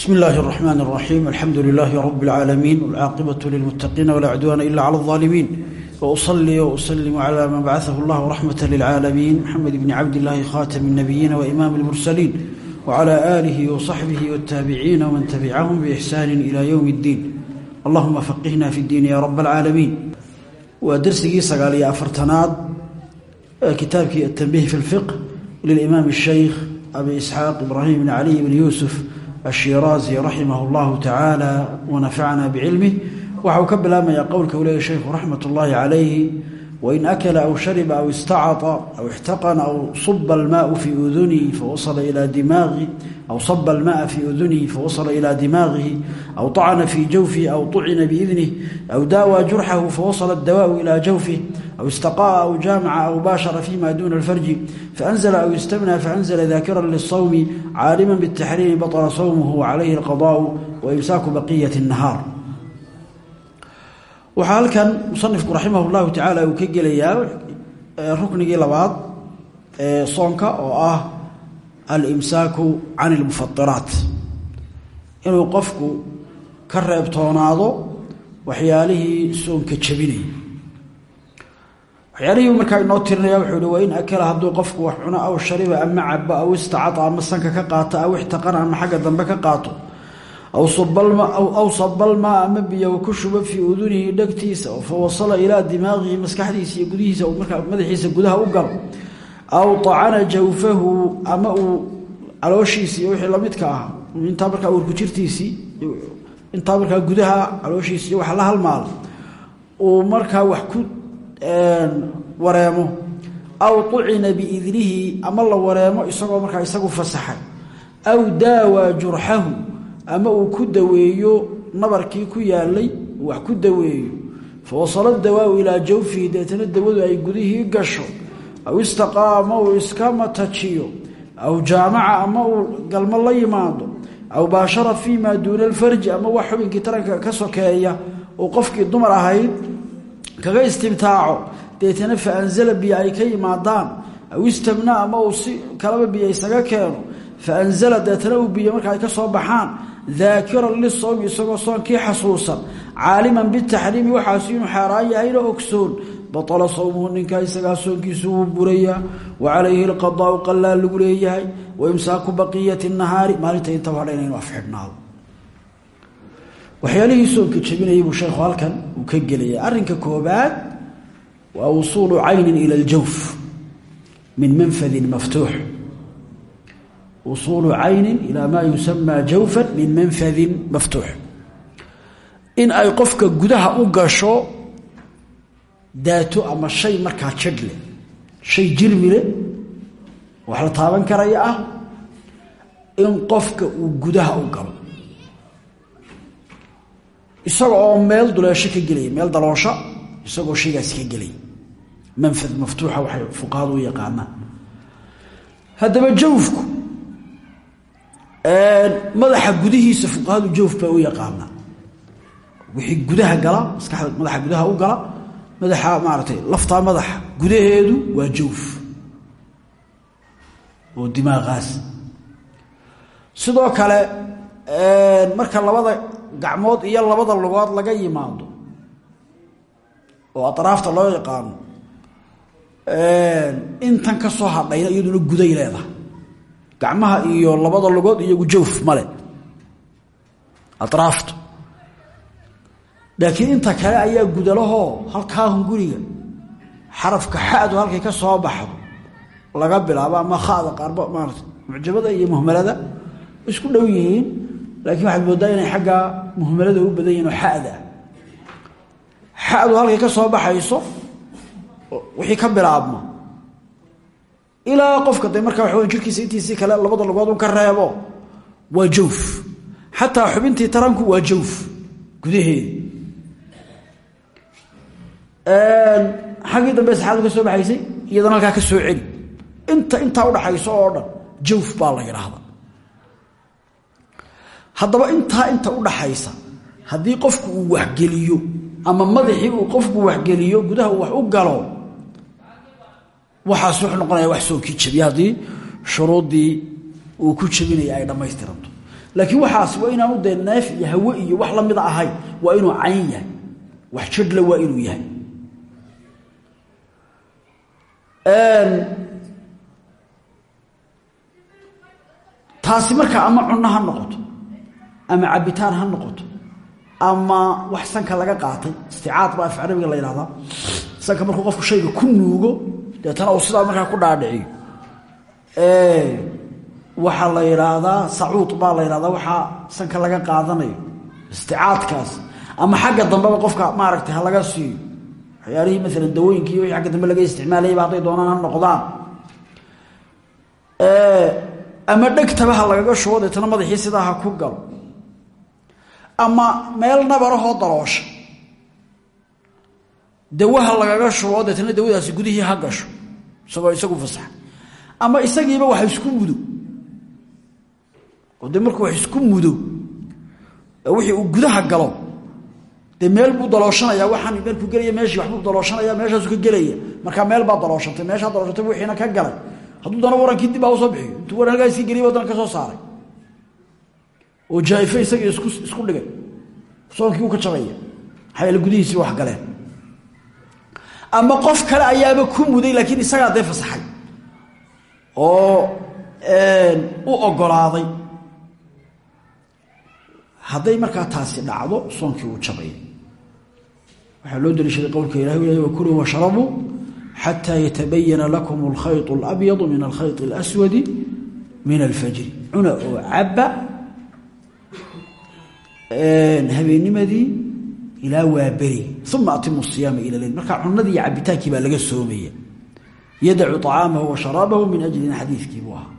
بسم الله الرحمن الرحيم الحمد لله رب العالمين والعاقبة للمتقين ولا عدوان إلا على الظالمين وأصلي وأسلم على من بعثه الله رحمة للعالمين محمد بن عبد الله خاتم النبيين وإمام المرسلين وعلى آله وصحبه والتابعين ومن تبعهم بإحسان إلى يوم الدين اللهم فقهنا في الدين يا رب العالمين ودرسي سقالي أفرتناد كتابك التنبيه في الفقه للإمام الشيخ أبي إسحاق إبراهيم بن علي بن يوسف الشيرازي رحمه الله تعالى ونفعنا بعلمه waxau ka bilaabmayaa qowlka uu leeyahy sheykhu raxmat ullaahi calayhi wain akala aw shariba aw istacata aw ixtaqana aw suba almaau fii udunihi fawasala ilaa dimaaihi aw saba almaaa fii udunihi fawasala ilaa dimaagihi aw طacna fii jawfihi aw طucina biidnih aw daawaa jurxahu fawasala dawaau ilaa jawfih aw istaqa'a aw jaamaca aw baashara fima duna alfarji faanzla aw istamna faanzla daakira lisawmi caaliman bاtaxriimi baطla sawmuhu wacalayhi alqadaءu waimsaaku baqiyat الnahaar waxaa halkan musanifku raximah اllahu tacaala uu ka gelayaa ruknigii labaad ee soonka oo ah alimsaaku can اlmufatiraat inuu qofku ka reebtoonaado waxyaalihii soonka jabinaya waxyaalihii markaa inoo tirinaya wuxuu hi in akala hadduu qofku wax cuno aw shariba ama cabo aw istacata ama sanka ka qaato aw ixtaqana ama xagga dambe ka qaato aw sabalmaa ama biyo ku shuba fii udunihi dhegtiisa fa wasala ilaa dimaaqihi maskaxdiisa iyo gudihiisa markaa madaxiisa gudaha u galo aw acana jawfahu ama uu calooshiisii wixii lamidka ah intaa markaa urkujirtiisii intaa markaa gudaha calooshiisi wax la halmaala uu markaa wax ku wareemo aw ucina biidnihi ama la wareemo isagoo markaa isagu fasaxay aw daawaa jurxahu ama uu ku daweeyo nabarkii ku yaalay wax ku daweeyo. Fa wasala dawaau ilaa jawfihi deetana dawadu ay gudihii gasho. Aw istaqaa ama uu iska matajiyo. Aw jaamaca ama uu galmo la yimaado. Aw baashara fii maa duuna alfarji ama wax xubinkii taranka ka sokeeya uu qofkii dumar ahayd kaga istimtaaco. Deetana fa anzala biyo ay ka yimaadaan. Aw istamna ama uu si kalaba biyo isaga keeno. Fa anzala deetana uu biyo marka ay ka soo baxaan daakiran lisowmi isagoo soonkii xasuusan caaliman bitaxriimi waxaasu inuu xaaraan yahayna ogsoon baطla sawmuhu ninkaa isagaa soonkiisu wuu burayaa wa calayhi alqadaau qalaa lagu leeyahay waimsaaku baqiyati nahaari maalinta intaba hadha inaynu afxidhnaado waxyaalihii soonka jabinayay buu sheekhu halkan uu ka gelaya arrinka koobaad waa wusuulu caynin ila aljawf min manfadin maftuux wusuulu caynin ilaa maa yusamaa jawfan min manfadin maftuux in ay qofka gudaha u gasho daato ama shay markaa jadh leh shay jirmi leh wax la taaban karaya ah in qofka uu gudaha u galo isaga oo meel duleesho ka gelaya meel daloosha isagoo shaygaasi ka gelaya manfad maftuuxa waxay fuqahadu u yaqaanaan haddaba jawfku madaxa gudihiisa fuqahadu jawf bay u yaqaanaa. Wixii gudaha gala maskaxda madaxa gudaha u gala madaxa maaratay laftaa madaxa gudaheedu waa jawf. Oo dimaaqaas. Sidoo kale marka labada gacmood iyo labada lugood laga yimaado oo atraafta loo yaqaano intan ka soo hadhayna iyaduna guday leedahay gacmaha iyo labada lugood iyagu jawf male atraaftu laakiin inta kale ayaa gudalahoo halkaahun guriga. Xarafka xadu halkay ka soo baxdo laga bilaabo ama khada qaarba maarata mucjamada iyo muhmalada isku dhow yihiin laakiin waxaad moodaa inay xaggaa muhmalada u badan yihiin oo xada. Xadu halkay ka soo baxayso wixii ka bilaabma ilaa qofka de markaa waxa jirkiisa intiisii kale labada lugood un ka reebo waa jawf. Xataa xubintii taranku waa jawf gudaheeda xaggii dambe saxaadu ka soo baxaysay iyadana halkaa ka soo celi. Inta intaa udhaxayso oo dhan jawf baa la yidhaahda haddaba intaa inta udhaxaysa haddii qofku uu waxgeliyo ama madaxii uu qofku waxgeliyo gudaha wax u galo waxaas wuxuu noqonaya wax soonkii jabiya haddii shuruuddii uu ku jabinaya ay dhammaystiranto laakiin waxaas waa inaanu dee neef iyo hawe iyo wax lamida ahayn waa inuu cayn yahay. Wax jidhla waa inuu yahay. Taasi markaa ama cunno ha noqoto ama cabitaan ha noqoto ama wax sanka laga qaatay. Isticaad baa af carabiga la yidhahdaa. Sanka markuu qofku shayga ku nuugo deetana sidaa markaa ku dhaadhiciyo waxaa la yidhaahdaa sacuud baa la yidhahdaa waxaa sanka laga qaadanayo isticaadkaas. Ama xagga dambeba qofka maaragtay ha laga siiyo. Waxyaalihii maalan dawooyinki iyo wixii agga dambe laga isticmaalayaba hadday doonaan ha noqdaan. Ama dhegtaba ha lagaga deetana madaxii sidaa ha ku galo ama meel nabarahoo daloosha dawaha lagaga shubo deetana dawadaasi gudihii ha gasho isagoo isagu fasaxa ama isagiiba wax isku mudo. Oo dee wax isku mudo wixii uu gudaha galo dee meel buu dalooshanaya waxaan markuu gelaya meeshii waxbuu dalooshanaya meeshaasu ka gelaya. Markaa meel baa dalooshantay meeshaa dalooshantay wixiina ka galay. Hadduu dana warankii dib baa u soo bixiyo intuu waran halkaa iska geliy wadana ka soo saaray. Oo jaaifo isagii isku dhigay. Soonkii uu ka jabaya. Maxaa gudihiisii wax galeen ama qof kale ayaaba ku muday laakiin isagaa dee fasaxay oo u ogolaaday hadday markaa taasi dhacdo soonkii uu jabaya waxaa loo daliishaday qowlka ilahi u yahay wakuluu washrabuu xataa yatabayana lakum alkhayط اlabyadu min alkhayط اlaswadi min alfajri cuna oo caba habeennimadii ilaa waa beri uma atimu siyaama ila leyl markaa cunadii iyo cabitaankii baa laga soomaya. Yadacu طacaamahu wa sharaabahu min ajlina xadiidkii buu ahaa.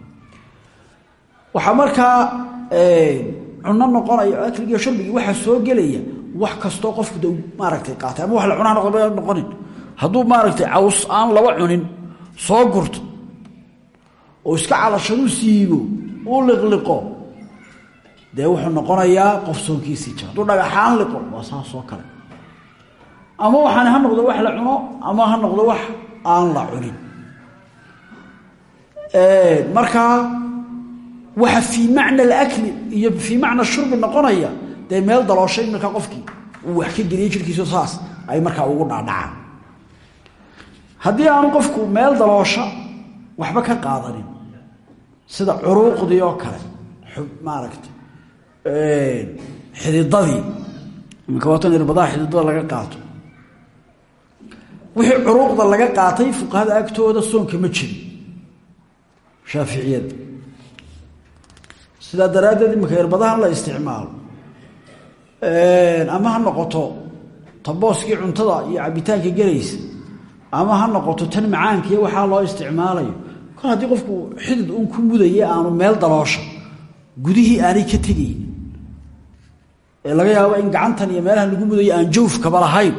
Waxaa markaa cuno noqonaya oo akligii sharbigii waxaa soo gelaya wax kastoo qofku d maaragtay qaatay. Wax la cunaa noqon noqonin. Hadduu maaragtay caws aan laba cunin soo gurto oo iska calashadu siibo uu liqliqo dee wuxuu noqonayaa qof soonkiisii jira hadduu dhagaxaan liqo waa saasoo kale. Ama waxaan ha noqdo wax la cuno ama ha noqdo wax aan la cunin. Markaa waxa fii macna alakli iyo fii macna shurbi noqonaya dee meel dalooshay markaa qofkii uu wax ka geliyey jirkiisu saas ay markaa ugu dhaadhacaan. Haddii aanu qofku meel daloosha waxba ka qaadanin sida curuuqdii oo kale maaragta xididadii. Iminka waatan irbadaha xididada laga qaato. Wixii curuuqda laga qaatay fuqahada agtooda soonka ma jirin. Shaaficiyada sidaa daraaddeed iminka irbadahan la isticmaalo. Ama ha noqoto tabooskii cuntada iyo cabitaanka gelaysa ama ha noqoto tan macaankiiyo waxaa loo isticmaalayo. Kol haddii qofku xidid uun ku mudaya aanu meel daloosha gudihii aanay ka tegayn ee laga yaabo in gacantan iyo meelahan lagu mudayo aan jawfkaba lahayn.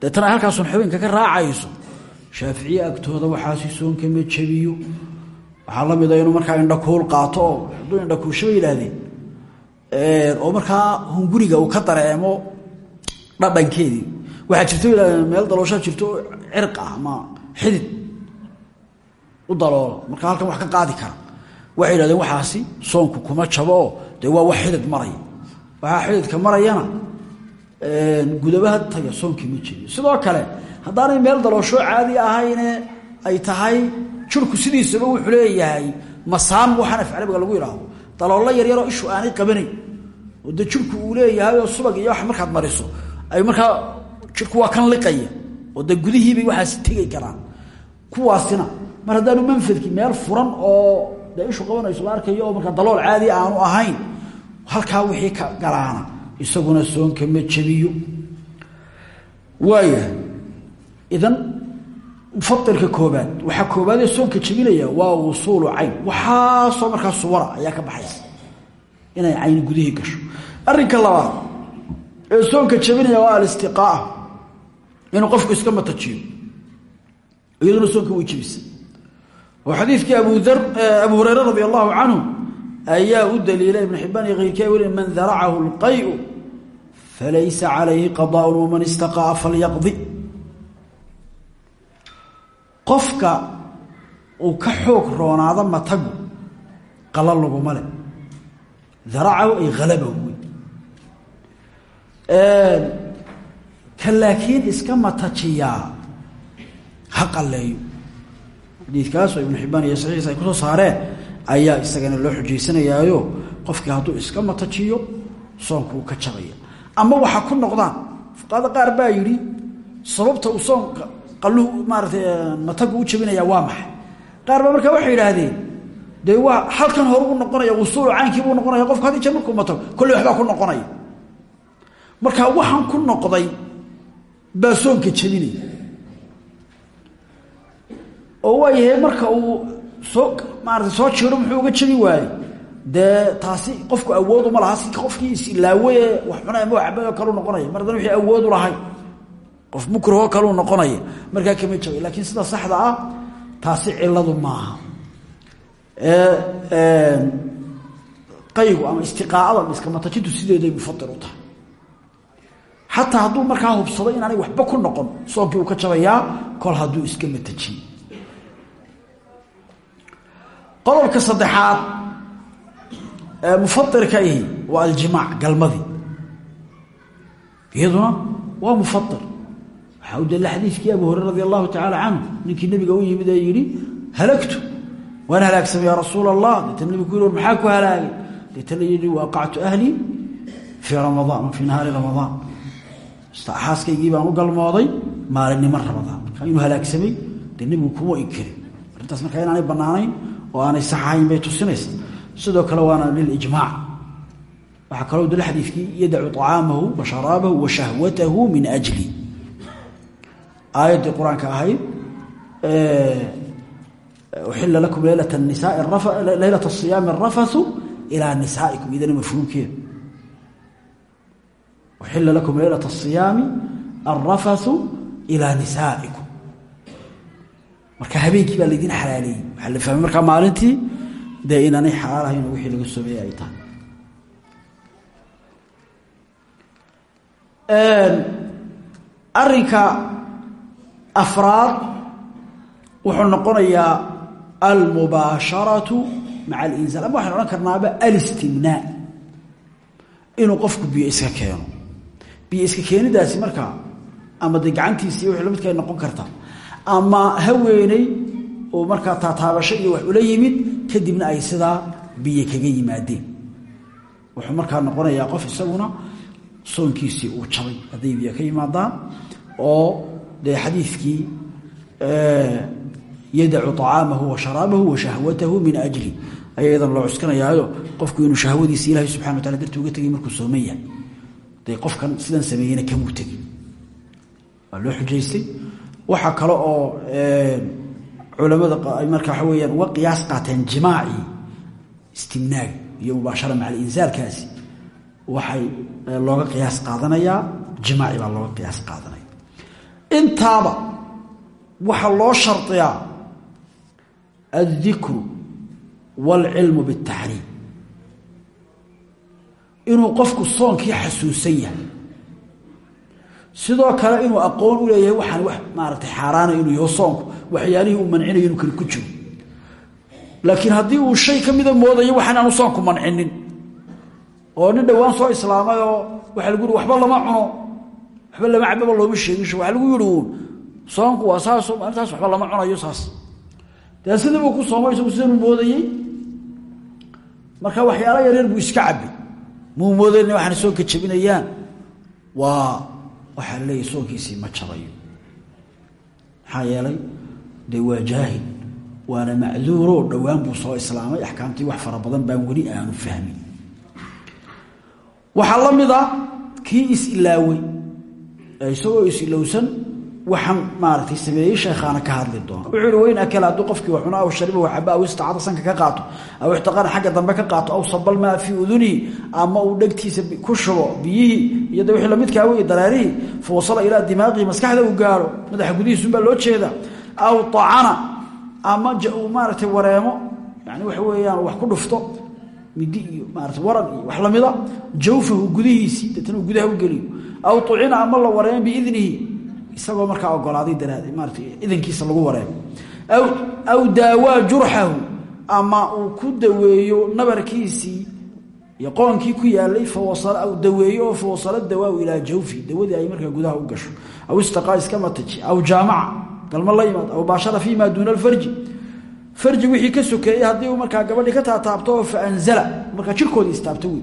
Deetana ay halkaasun xubinka ka raacayso. Shaaficiye agtooda waxaasi soonka ma jabiyo waxaa la mida inuu markaa indhakuul qaato oo hadduu indhakuulshaba yidhaahdeen. Oo markaa hunguriga uu ka dareemo dhadhankeedii. Waxaa jirto meel dalooshaa jirto cirq ah ama xidid u daloola markaa halkan wax ka qaadi kara. Waxay yidhahdeen waxaasi soonku kuma jabo. Oo waa wax xidid maraya waxaa xididka marayana gudabaha taga soonkii ma jiriyo sidoo kale haddaanay meel daloosho caadi ahayne ay tahay jirku sidiisaba wuxuu leeyahay masaan waxaan af carabiga lagu yidhaahdo daloollo yaryaroo ishu aanay qabanayn oo jirku uu leeyahay oo subag iyo wax markaad mariso ay markaa jirku waa kan liqaya oo dee gudihiibay waxaasi tegi karaan. Kuwaasina mar haddaanu manfadkii meel furan oo dee ishu qabanayso arkayo oo markaa caadi aanu ahayn halkaa wixii ka galaana isaguna soonka ma jabiyo waayahay idan mufailka koobaad waxaa koobaadee soonka jabinaya waa wusuulu cayn. Waxaasoo markaa suwara ayaa ka baxaysa inay cayn gudihii gasho. Arrinka labaad ee soonka jabinaya waa alistiqaa'a inuu qofku iska matajiyo iyaduna soonka way jebisa. Oo xadiidkii abudar abu hureyre radi allahu canhu ayaa u daliilay ibn xibaan iyo keyrkii weli man daracahu lqayu falaysa calayhi qadaaun waman istaqa'a falyaqdi. Qofka uu ka xoog roonaado matagu qala laguma le daracahu ay halabahu wey ka laakiin iska matajiyaa ha qaleeyo xadiidkaasoo ibnu xibaan iyo saxiixiisa ay ku soo saareen ayaa isagana loo xujaysanayaayo qofkii hadduu iska matajiyo soonku uu ka jabaya. Ama waxa ku noqdaan fuqahada qaar baa yidhi sababta uu soonka qaluhu maaratay matagu u jabinaya waa maxay? Qaar baa markaa waxay yidhaahdeen dee waa halkan hore u noqonaya usuulu caynkii buu noqonaya qofka haddii jeer markuu matago kolley waxbaa ku noqonaya. Marka waxaan ku noqday baa soonka jabinaya. Oo waayahay marka uu soo maarata soo jiro muxuu uga jabi waaye dee taasi qofku awooduma laha si qofkii isilaawe wax cuna ama waxba kalu noqonaya. Mar haddana wixii awoodu lahay qof mukrahoo kaluu noqonaya. Markaa kama jabay laakiin sida saxda ah taasi ciladu maaha. Qaygu ama istiqaacada iskamatajintu sideeday mufadir u tahay. Xataa hadduu markaa hubsado inaanay waxba ku noqon soonkii uu ka jabayaa kol hadduu iska matajiye qodobka saddexaad ee mufairka ihi waa aljimaac galmadii iyaduna waa mufair waxaa u dalla xadiidkii abu hurera radi allahu tacaala canhu ninkii nebiga u yimid ee yidhi halagtu waan halaagsamay yaa rasuul allah deetana nebigu ku war maxaa ku halaagay? Deetana yidhi waaqactu ahlii fii ramadaan fii u galmooday maalinimo ramadaan markaa inuu halaagsamay dee nebigu kuma inkirin arrintaas oo aanay saxahayn bay tusinaysa sidoo kale waana lilijmaac waxaa kaloo dula xadiidkii yadacu طacaamahu wa sharaabahu wa shahwatahu min ajli. Aayaddii qur'aanka ahayd uxila lakum leylat nisaleylat asiyaami arafahu ilaa nisaaikum. Idana mafhuumkeeda uxila lakum leylat asiyaami alrafathu ilaa nisaaikum marka habeenkii baa laydin xalaaleeyey waxaa la fahmay markaa maalintii dee inaanay xalaal ahayn wixii laga soomeyey ay tahay. Arinka afraad wuxuu noqonayaa almubaasharatu maca alinzal ama waxaynu odhan karnaaba alistimnaa inuu qofku biyo iska keeno. Biyo iska keenidaasi markaa ama dee gacantiisi wixii lamidka noqon kartaa ama haweeney oo markaa taataabasho iyo wax ula yimid kadibna ay sidaa biyo kaga yimaadeen. Wuxuu markaa noqonayaa qof isaguna soonkiisii uu jabay. Hadday biyo ka yimaadaan oo dee xadiidkii yadacu طacaamahu wa sharaabahu wa shahwatahu min ajli. Ayaa loo cuskanayaayo. Qofku inuu shahwadiisi ilahay subxana wa tala darti uga tegay markuu sooman yahay qofkan sidan sameeyeyna kamuu tegin. Waa loo xujaystay waxaa kale oo culamada ay markaa waxa weyaan uga qiyaas qaateen jimaacii istimnaaga iyo mubaashara maca alinsaalkaasi waxay looga qiyaas qaadanayaa jimaaci baa looga qiyaas qaadanaya. Intaaba waxaa loo shardiyaa addikru waalcilmu biاtaxriim inuu qofku soonkii xasuusan yahay sidoo kale inuu aqoon u leeyahay waxaan wax maaragtay xaaraana inuu yaho soonku waxyaalihii uu mancinayo inuu kale ku jiro. Laakiin haddii uu shay ka mida moodayo waxaan aanu soonku mancinin. Oo nin dhowaan soo islaamay oo waxaa lagu yihi waxba lama cuno waxba lama cababa looma sheegisho waxaa lagu uun soonku waa saaso maalintaas waxba lama cunayo saas. Dee sidibuu ku soomay isagu sidanuu moodayey marka waxyaala yaryar buu iska cabay muu moodayna waxaana soonka waa waxaa la leeyahy soonkiisii ma jabayo. Maxaa yeelay dee waa jaahil waana macduuro dhowaan buu soo islaamay axkaamtii wax fara badan baan weli aanu fahmin. Waxaa la mid kii is-ilaawey isagoo is-ilowsan waxaan maaragtay sameeyey sheekhaana ka hadli doona wuxuu ihi wayn akala hadduu qofkii wax shariba wax caba aw istacada sanka ka qaato aw ixtiqana xagga dambe ka qaato aw sabal maa fii udunihi ama uu dhegtiisa ku shubo biyihii iyo de wixii lamidkaa wey dareerihii fa wasala ilaa maskaxda uu gaaro madaxa gudihiisunbaa loo jeeda aw acana ama uu maaragtay wareemo yani waxa weeyaan wax ku dhufto midi iyo maarata waran iyo wax lamida jawfahu gudihiisii gudaha u geliyo aw ucina ama la wareemo biidnihi isagoo markaa ogolaaday daraad maarata idankiisa lagu wareemo aw aw daawaa jurxahu ama uu ku daweeyo nabarkiisii iyo qoonkii ku yaalay aw daweeyo oo fawasalo dawaaw jawfi dawadii ay markaa gudaha u gasho. Aw istaqaa iska mataji aw jaamaca galma la yimaad aw baashara fii maa duuna alfarji. Farji wixii ka sokeeyey haddii uu markaa gabadhii ka taataabto oo faanzala markaa jirkoodii istaabto wey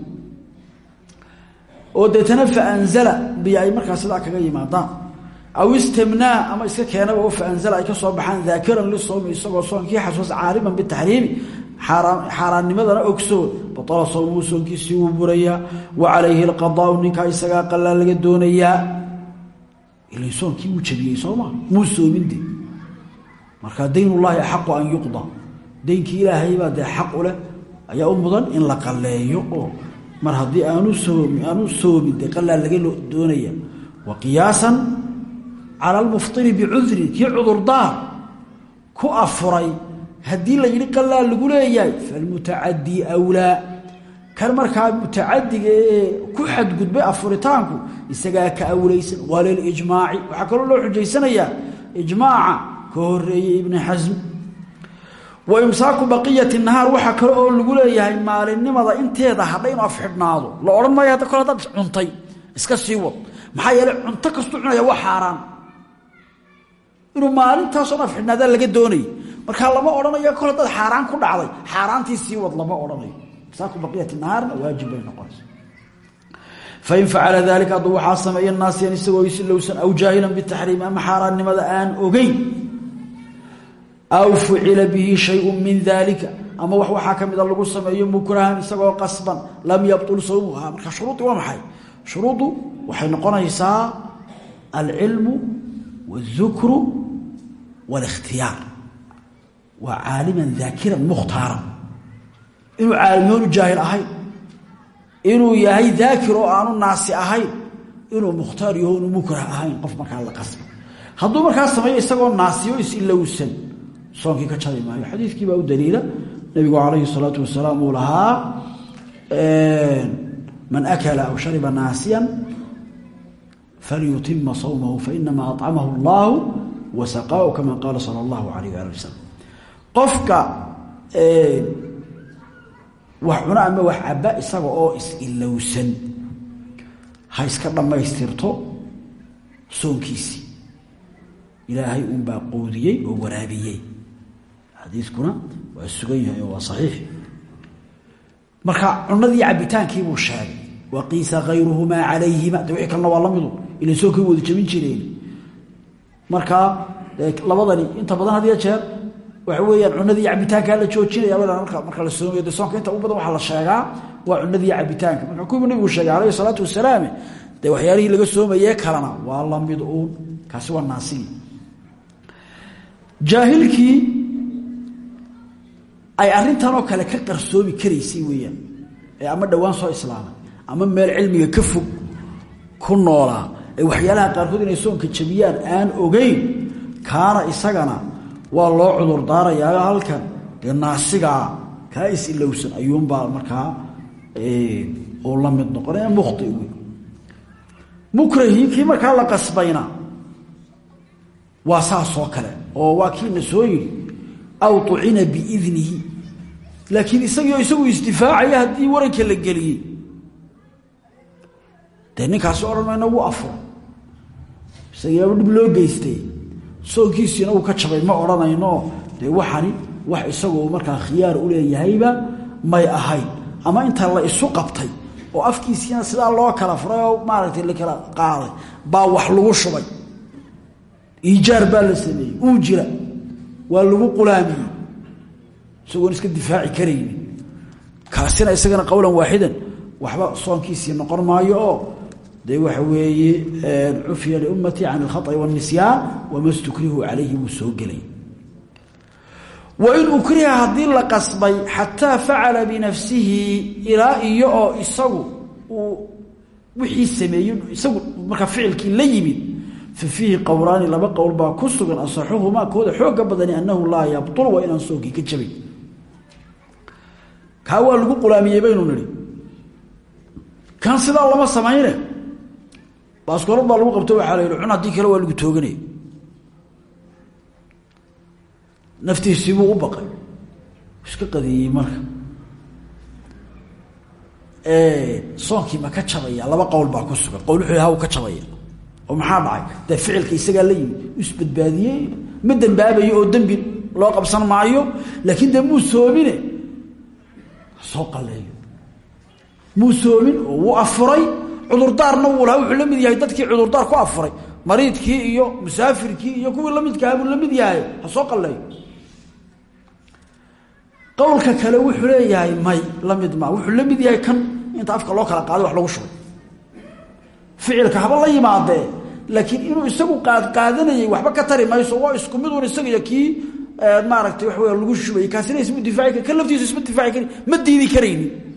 oo deetana faanzala biyo ay markaa sidaa kaga yimaadaan aw istimnaa ama iska keenaba faanzala ay ka soo baxaan daakiran lisowmi isagoo soonkii xasuus caaliman bitaxriimi xaaraannimadana ogsoon baala sowmuhu soonkiisii wuu burayaa wa calayhi alqadaau ninkaa isagaa qalaa laga doonayaa ila soonkii wuu jabiyey sooma muu soominde marka daynullaahi axaqu an yuqda. Daynkii ilaahaybaa dee xaq u leh. Ayaa u mudan in la qaleeyo oo mar haddii aanu soomi aanu soomin dee qalaa laga doonaya. Wa qiyaasan cala almuftiri bicudrin kii cudurdaar ku afuray haddii la yidhi qalaa lagu leeyahay falmutacadii awlaa. Kan markaa mutacadiga ee ku xadgudbay afuritaanku isagaa ka awlaysan. Waa lilijmaaci waxaa kaloo loo xujaysanayaa ijmaaca ka horeeyey ibni xasm wa imsaaku baqiyati nahaar waxaa kale oo lagu leeyahay maalinimada inteeda hadha inuu afxidhnaado. La odhan maayo hadda kole hadaad cuntay iska sii wad. Maxaa yeeley cunto kastuu cunaya waa xaaraan inuu maalintaasoo afxidhnaadaa laga doonayay. Markaa lama odhanayo kole dad xaaraan ku dhacday xaaraantii sii wad lama odhanayo. Imsaaku baqiyati nahaarna waajib bay noqonaysa fain facala dalika hadduu waxaa sameeya naasiyan isagoo isilowsan aw jaahilan bitaxriimi ama xaaraannimada aan ogeyn aw fucila bihi shayun min dalika ama wax waxaa ka lagu sameeyo mukrahan isagoo qasban lam yabtul sawmuha marka shuruudii waa maxay? Shuruuddu waxay noqonaysaa alcilmu wاlذukru wاlاkhtiyaar waa caaliman daakiran mukhtaaran inuu caalimoonu jaahil ahayn inuu yahay daakir oo aanu naasi ahayn inuu mukhtaar yaho inu mukrah ahayn qof markaa la qasba hadduu markaa sameeyo isagoo naasiyo is-ilowsan soonkii ka jabi maayo xadiidkii baa u daliila nabigu calayhi salaatu wasalaam uu lahaa man akala aw shariba naasiyan falyutima sawmahu fainama acamahu allahu wasaqaahu kama qaala sala allahu alayh ali wasalam qofka wax cuno ama wax caba isaga oo is-ilowsan ha iska dhammaystirto soonkiisii ilaahay unbaa quudiyey oo waraabiyey. Xadiiskuna waa sugan yahay oo waa saxiix. Marka cunadii cabitaankii buu sheegay. Waqiisa kayruhumaa calayhima. De wixii ila soonkii wada jabin jireen. Markaa labadani inta badan had jeer waxa weeyaan cunadii cabitaankaa la joojinaya marka la soomayo de soonka inta ugu badan waxaa la sheegaa waa cunadii cabitaanka marka kuwiibu nabigu sheegay calayhi salaatu wasalaam dee waxyaalihii laga soomayee kalena waa la mid uun kaasi waa naasigii jaahilkii ay arrintanoo kale ka qarsoomi karaysay weeyaan ee ama dhowaan soo islaamay ama meel cilmiga ka fog ku noolaa waxyaalaha qaarkood inay soonka jabiyaan aan ogeyn kaana isagana waa loo cudur daarayaa halkan. Dee naasigaa kaa is-ilowsan ayuunbaa markaa uu la mid noqonaya mukhti wey mukrahii markaa la qasbayna waa saasoo kale oo waa kiina soo yidhi aw ucina biidnihi. Laakiin isagiioo isagu isdifaacaya haddii waranka la geliyey. Dee ninkaasi odhan mayna wuu afuro isagiiaba dhib loo geystay. Soonkiisiina uu ka jabay ma odhanayno. Dee waxani wax isagoo markaa khiyaar u leeyahayba may ahayn. Ama inta la isu qabtay oo afkiisiina sidaa loo kala furay oo maaragtay la kala qaaday baa wax lagu shubay. Iijaar baa la sameeyey jira. Waa lagu qulaamiyey. Isagoon iska difaaci karayni kaasina isagana qowlan waaxidan waxba soonkiisii noqon maayo dee waxa weeye cufiya liummatii can alkhaطi wاlnisyaan wama stukrihu calayhi wuu soo gelay. Wain ukriha haddii la qasbay xataa facala binafsihi ilaa iyo oo isagu uu wixii sameeyey isagu markaa ficilkii la yimid fa fiihi qowlaani laba qowl baa ku sugan asaxuhumaa kooda xooga badani annahu laa yabtul waa inaan soonkii ka jabay kaa waa baynu nihi kan sidaa lama samayne baaskoolad baa lagu qabto waxaa la yidhi cun haddii kale waa lagu tooganaya naftiisiibuu u baqay. Iska qadiyey marka. Soonkii ma ka jabaya laba qowl baa ku sugan qowl wuxuu ha ka jabaya oo maxaa dhacay? Dee ficilka isagaa la yimi isbadbaadiyey ma dembaabayo oo dembi loo qabsan maayo laakiin dee muu soomine soo qaleeyo muu soomin oo wuu afuray cudurdaarna wuu lahaa wuxuu la mid yahay dadkii cudurdaar ku afuray. Mariidkii iyo musaafirkii iyo kuwii lamidkaha buu la mid yahay. Ha soo qaleeyo qowlka kale wuxuu leeyahay may la mid ma. Wuxuu la mid yahay kan inta afka loo kala qaaday wax lagu shubay ficilka haba la yimaadee laakiin inuu isagu qaad qaadanayay waxba ka tari mayso waa isku midun isaga iyo kii maaragtay wax wey lagu shubay. Kaasina isma difaaci kar kan laftiisu difaaci ma diidi karaynin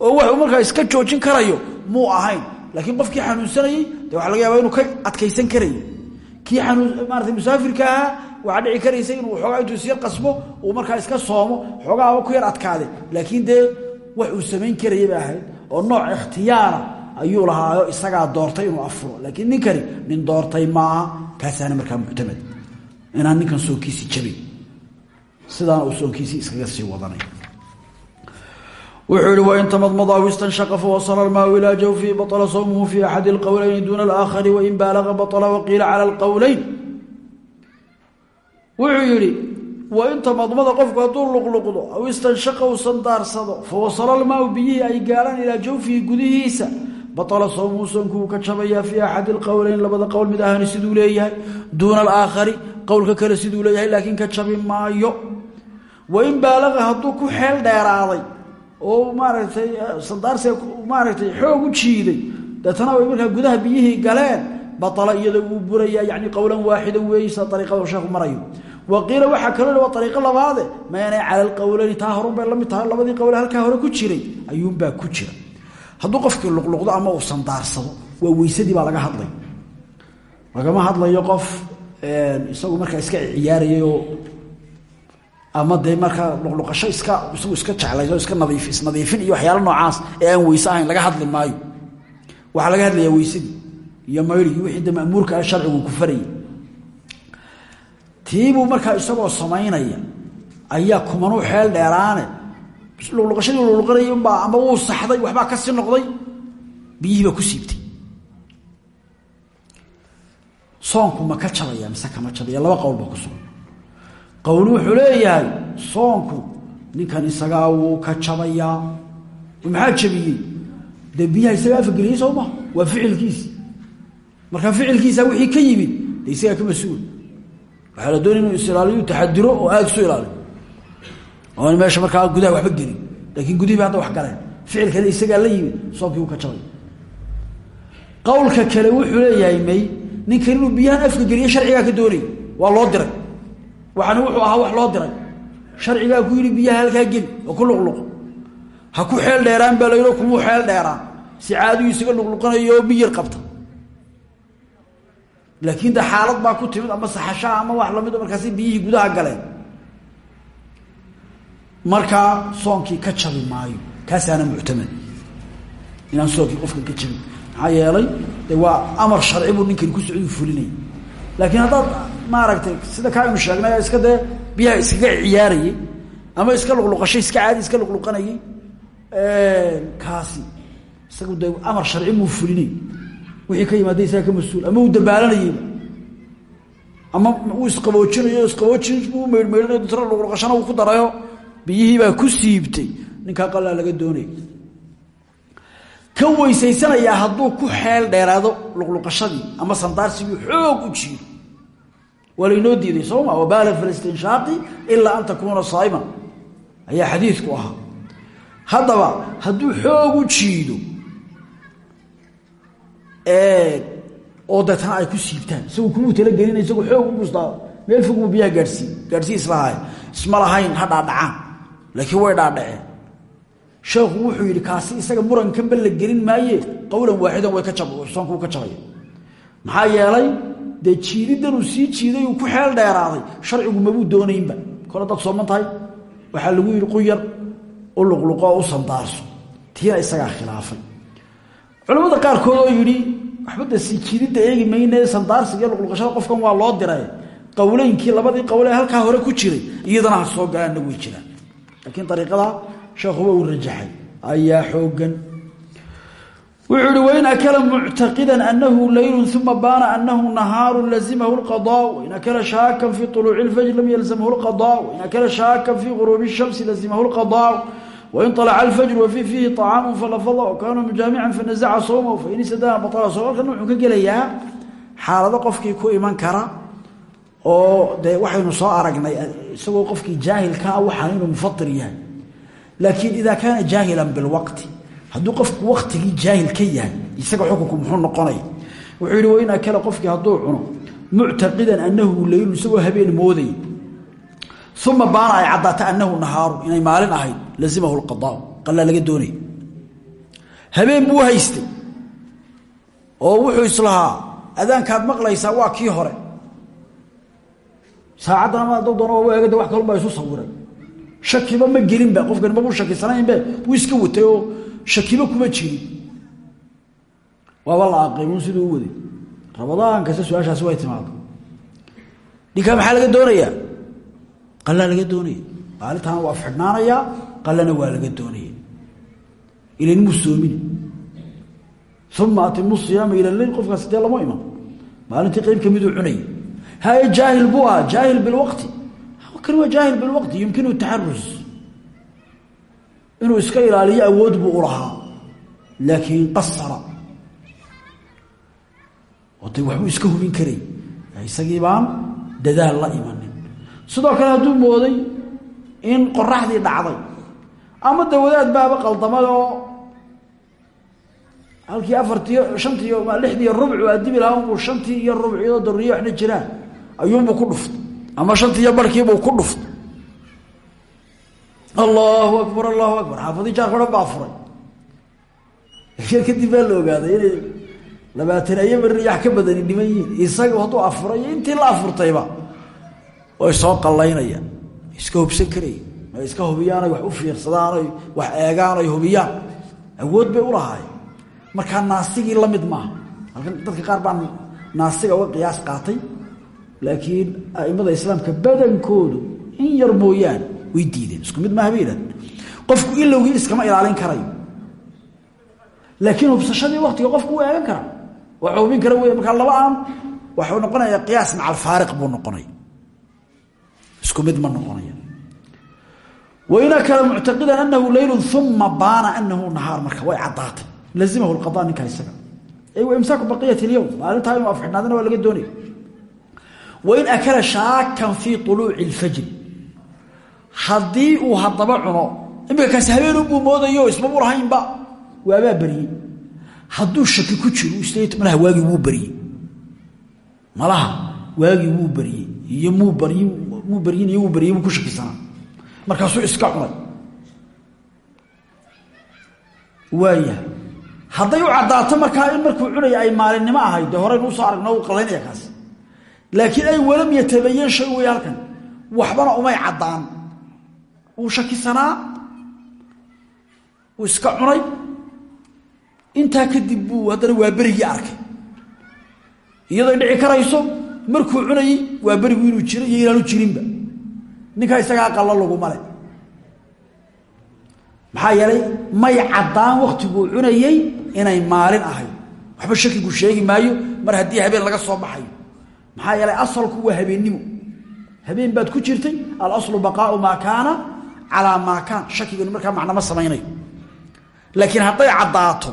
oo waxuu markaa iska joojin karayo muu ahayn. Laakiin qofkii xanuunsanayey waxa laga yaaba inuu ka adkaysan karayy kii anuun maarata musaafirka ahaa dhici karaysa inuu xoogaa intuu isyar qasbo uu markaa iska soomo xoogaaba ku yar adkaade laakiin dee wax uu samayn karayay bay ahayd oo nooc ikhtiyaara ayuu lahaayo isagaa doortay inuu afuro laakiin ninkani nin doortay maaha kaasaana markaa muctamad inaan ninkan soonkiisi jabin. Sidaana uu soonkiisii iskaga sii wadanay wuxuu yihi wain tamadmadahu istanshaqa fawasala almaau ilaa jawfihi baطla sawmuhu fi axadi اlqowleyni duuna alaakhari wain baalaga baطla waqiila cala اlqowleyn wuxuu yidhi wain tamadmada qofku hadduu luqluqdo aw istanshaqa uu sandaarsado fawasala almaau biyihii ay gaarhaan ilaa jawfihi gudihiisa baطla sawmuhu soonku uu ka jabayaa fii axadi اlqowleyn labada qowl mid ahani siduu leeyahay duuna alaakhari qowlka kale siduu leeyahay laakiin ka jabi maayo wain baalaga hadduu ku xeel dheeraaday oo maaragtay sandaarsi maaragtay xoog u jiiday. Deetana way markaa gudaha biyihii galeen. Baala iyada wuu burayaa yani qowlan waaxida weeye sida ariiqada sheeku marayo. Wa qiila waxaa kaloo waa ariiqo labaade mayanay cala lqowleyni taa horun bay la mid tahay labadii qowle halkaa hore ku jiray ayuunbaa ku jira. Hadduu qofkii luqluqdo ama uu sandaarsado waa weysadii baa laga hadlay. Lagama hadlayo qof isagu markaa iska ciyaarayayoo ama dee markaa luqluqasho iska isagu iska jeclayso iska nadiif isnadiifin iyo waxyaala noocaas ee aan weyse ahayn laga hadli maayo. Waxaa laga hadlayaa weysadii iyo mayrigii wixii de ma'muurka ah ku farayay. Tiibuu markaa isagoo samaynaya ayaa kumanuu xeel dheeraane. Luqluqashadii luqluqanayay unbaa ama wuu saxday waxbaa ka sii noqday biyihii ku siibtay. Soonku ma ka jabaya mise kama jabaya laba qowl baa ku sugan qowl wuxuu leeyahay soonku ninkan isagaa wuu ka jabayaa. Maxaa jabiyey? Dee biyaha isagaa afageliyey soo maha waa ficilkiisi markaa ficilkiisa wixii ka yimid de isagaa ka mas'uul la doonay inuu isilaaliyu taxadiro oo aada isu ilaaliyo. Oon meesha markaa gudaha waxba gelin. Laakiin gudihii hadda wax galeen. Ficilkana isagaa la yimid soonkii wuu ka jabay. Qowlka kale wuxuu leeyahay may ninkan inuu biyahan afka geliyo sharcigaa ka doonay? Waa loo diray waxaana wuxuu ahaa wax loo diray. Sharcigaa ku yidhi biyaha halkaa geli oo ku luqluq ha ku xeel dheeraan baa layidho kumuu xeel dheeraan. Si caadiyu isaga luqluqanayo oo qabta. Laakiin de xaalad baa ku timid ama saxashaa ama wax lamida markaasi biyihii gudaha galeen. Markaa soonkii ka jabi maayo kaasaana muctamad inaan soonkii qofka ka jabin maxaa waa amar sharci buu ninkani ku socduu fulinaya laakiin haddaad maaragtay sida kaa aynu sheegnay iska dee biyaha iskaga ciyaarayey ama iska luqluqashay iska caadi iska luqluqanayey kaasi. Isagu de amar sharci muu fulinay. Wixii ka yimaada isaga ka mas'uul ama uu dabaalanayeyba ama uu isqaboojinayo isqaboojin uu meydhmeydhinayo dasna luqluqashana uu ku darayo biyihii baa ku siibtay. Ninkaa qalaa laga doonaya ka weysaysanayaa hadduu ku xeel dheeraado luqluqashadii ama sandaarsigii xoog u jiiro waa laynoo diiday sooma wabaala fi listinshaaqi ilaa an takuuna saaiman ayaa xadiidku ahaa. Haddaba hadduu xoog u jiido oo deetana ay ku siibtaan isagu kumuu talagelina isagu xoog u gustaa meel fog buu biyaha gaadhsii gaadhsii islahay isma lahayn ha dhaadhacaan laakiin way dhaadhaceen. Sheekhu wuxuu yidhi kaasi isaga murankanba la gelin maaye qowlan waaxidan way ka sonkuu ka jabaya maxaa dee jiididdanuu sii jiiday uu ku xeel dheeraaday sharcigu mabuu doonaynba. Kole dad sooman tahay waxaa lagu yidhi quyar u luqluqo oo u sandaarso. Tiina isagaa khilaafay. Culamada qaarkood oo yidhi waxba de sii jiididda eegi mayne sandaarsiga luqluqashada qofkan waa loo diray. Qowleynkii labadii qowle halkaa hore ku jiray iyadana ha soo galaanna way laakiin ariiqada sheekhuba uu rajaxay ayaa xoogan wuxuu ihi wain akala muctaqida anahu laylu uma baana anahu nahaaru lazimahu lqadaa wain akala shaakan fi uluuci lfajr lam yalzamhu lqadaa wain akala shaakan fi guruubi shamsi lazimahu lqadaa wain alaca alfajr wafii fiihi طacaamu falafada o kaana mujaamican fanazaca sawmahu fain istadaana baطla sawm halkan wuxuu ka gelayaa xaalado qofkii ku iman kara oo dee waxaynu soo aragnay isagoo qofkii jaahilkaa waxaan inuu mufatir yahay. Laakiin ida kaana jaahila bilwaqti hadduu qofku waktigii jaahil ka yahay isaga xukunku muxuu noqonaya wuxuu yihi wain akala qofkii hadduu cuno muctaqidan anahu leylu isagoo habeen moodaya uma baana ay caddaata anahu nahaaru inay maalin ahayd lazimahu lqadaau qalaa laga doonaya habeen buu haystay oo wuxuu islahaa adaankaad maqlaysaa waa kii hore. Saacaddana ma addow doona waa eegada wax kalun baa isu sawiray. Shakiba ma gelinba qofkani mabuu shakisanaynbe wuu iska watay shakiba kuma jirin. Waaba la aqiimun siduu u waday rabadaan kasta su'aashaasi way timaado. Ninkaa maxaa laga doonayaa? Qalaa laga doonaya. Maalintaana waa fidhnaanayaa qalana waa laga doonaya. Ilan muu soomini uma atimu siyaama ila leyl qofkaas dee lama iman? Maalintii qeyb kamiduu cunaya haye jaahil buu ahaa jaahil bilwaqti kani waa jaahil bilwaqti yumkinu taxarus inuu iska ilaaliyo awood buu lahaa laakiin qasara. Oo de waxbuu iska hubin karay. Isagii baan dadaal la imanin. Sidoo kale hadduu mooday in qoraxdii dhacday ama de wadaad baaba qaldamay oo halkii afartiyo shantiiyo lixdiiyo rubcu adibi lahaa unbuu shantii iyo rubc iyadoo daruriye jiraan ayuunbuu ku dhuftay. Ama shantiiyo barhkiibuu ku dhuftay allahu akbar allahu akbar. Xaafadii jaarka dhan baa furay. Kadib baa la inay labaatan ayo beriyax ka badani dhiman isaga hadduu afuray intii la afurtayba way soo qallaynayaan. Iska hubsan karaya ay iska hubiyaanay wax u fiirsadaan wax eegaan oy hubiyaan. Awood bay ulahaayeen markaa naasigii la mid maaha. Dadka qaar baa naasiga uga qiyaas qaatay. Laakiin aimada islaamka badankoodu in yar mooyaane way diideen isku mid maaha bay yidhahdeen qofku ilowgii iskama ilaalin karayo. Laakiin hubsashadii waktiga qofku wuu eegan karaa. Waxuu hubin kara wey markaa laba aan waxuu noqonaya qiyaas maca alfaariq buu noqonaya isku mid ma noqonaya. Wain akala muctaqidan anahu leylu uma baana anahu nahaar marka way caddaatay. Lazimahu lqada ninkaa isaga. Imsaaku baqiyat اlyowm maalintaa inuu afxidhnaadina waa laga doonaya wain akala shaakan fii uluuci اlfajri haddii uu haddaba cuno imika kaasi habeenunbuu moodayo ismabuu lahaynba waabaa beriyey hadduu shaki ku jiro malaha waagii wuu beriyey malaha waagii wuu beriyey iyo muu baryi muu beryin iyo wuu beryey buu ku shakisanaa markaasuu iska cunay. Waayahay. Hadday u caddaato markaa in markuu cunaya ay maalinimo ahayd dee horeynu u soo aragno uu qallaynaya kaas laakiin ay walam yatabayan shay wey waxbana umay caddaan wuu shakisanaa? Wuu iska cunay? Intaa kadib buu haddana waa berigii arkay. Iyadoo dhici karayso markuu cunayey waa berigu inuu jiro iyo inaanu jirinba. Ninkaa isagaa qallo laguma le maxaa yeelay may caddaan waktiguu cunayey inay maalin ahayd waxba shakigu sheegi maayo mar haddii habeen laga soo baxayo. Maxaa yeelay asalku waa habeennimo habeen baad ku jirtay alaslu baqaau maa kaana calaa maa kaan shakigani markaa macnama samaynayo laakiin hadday caddaato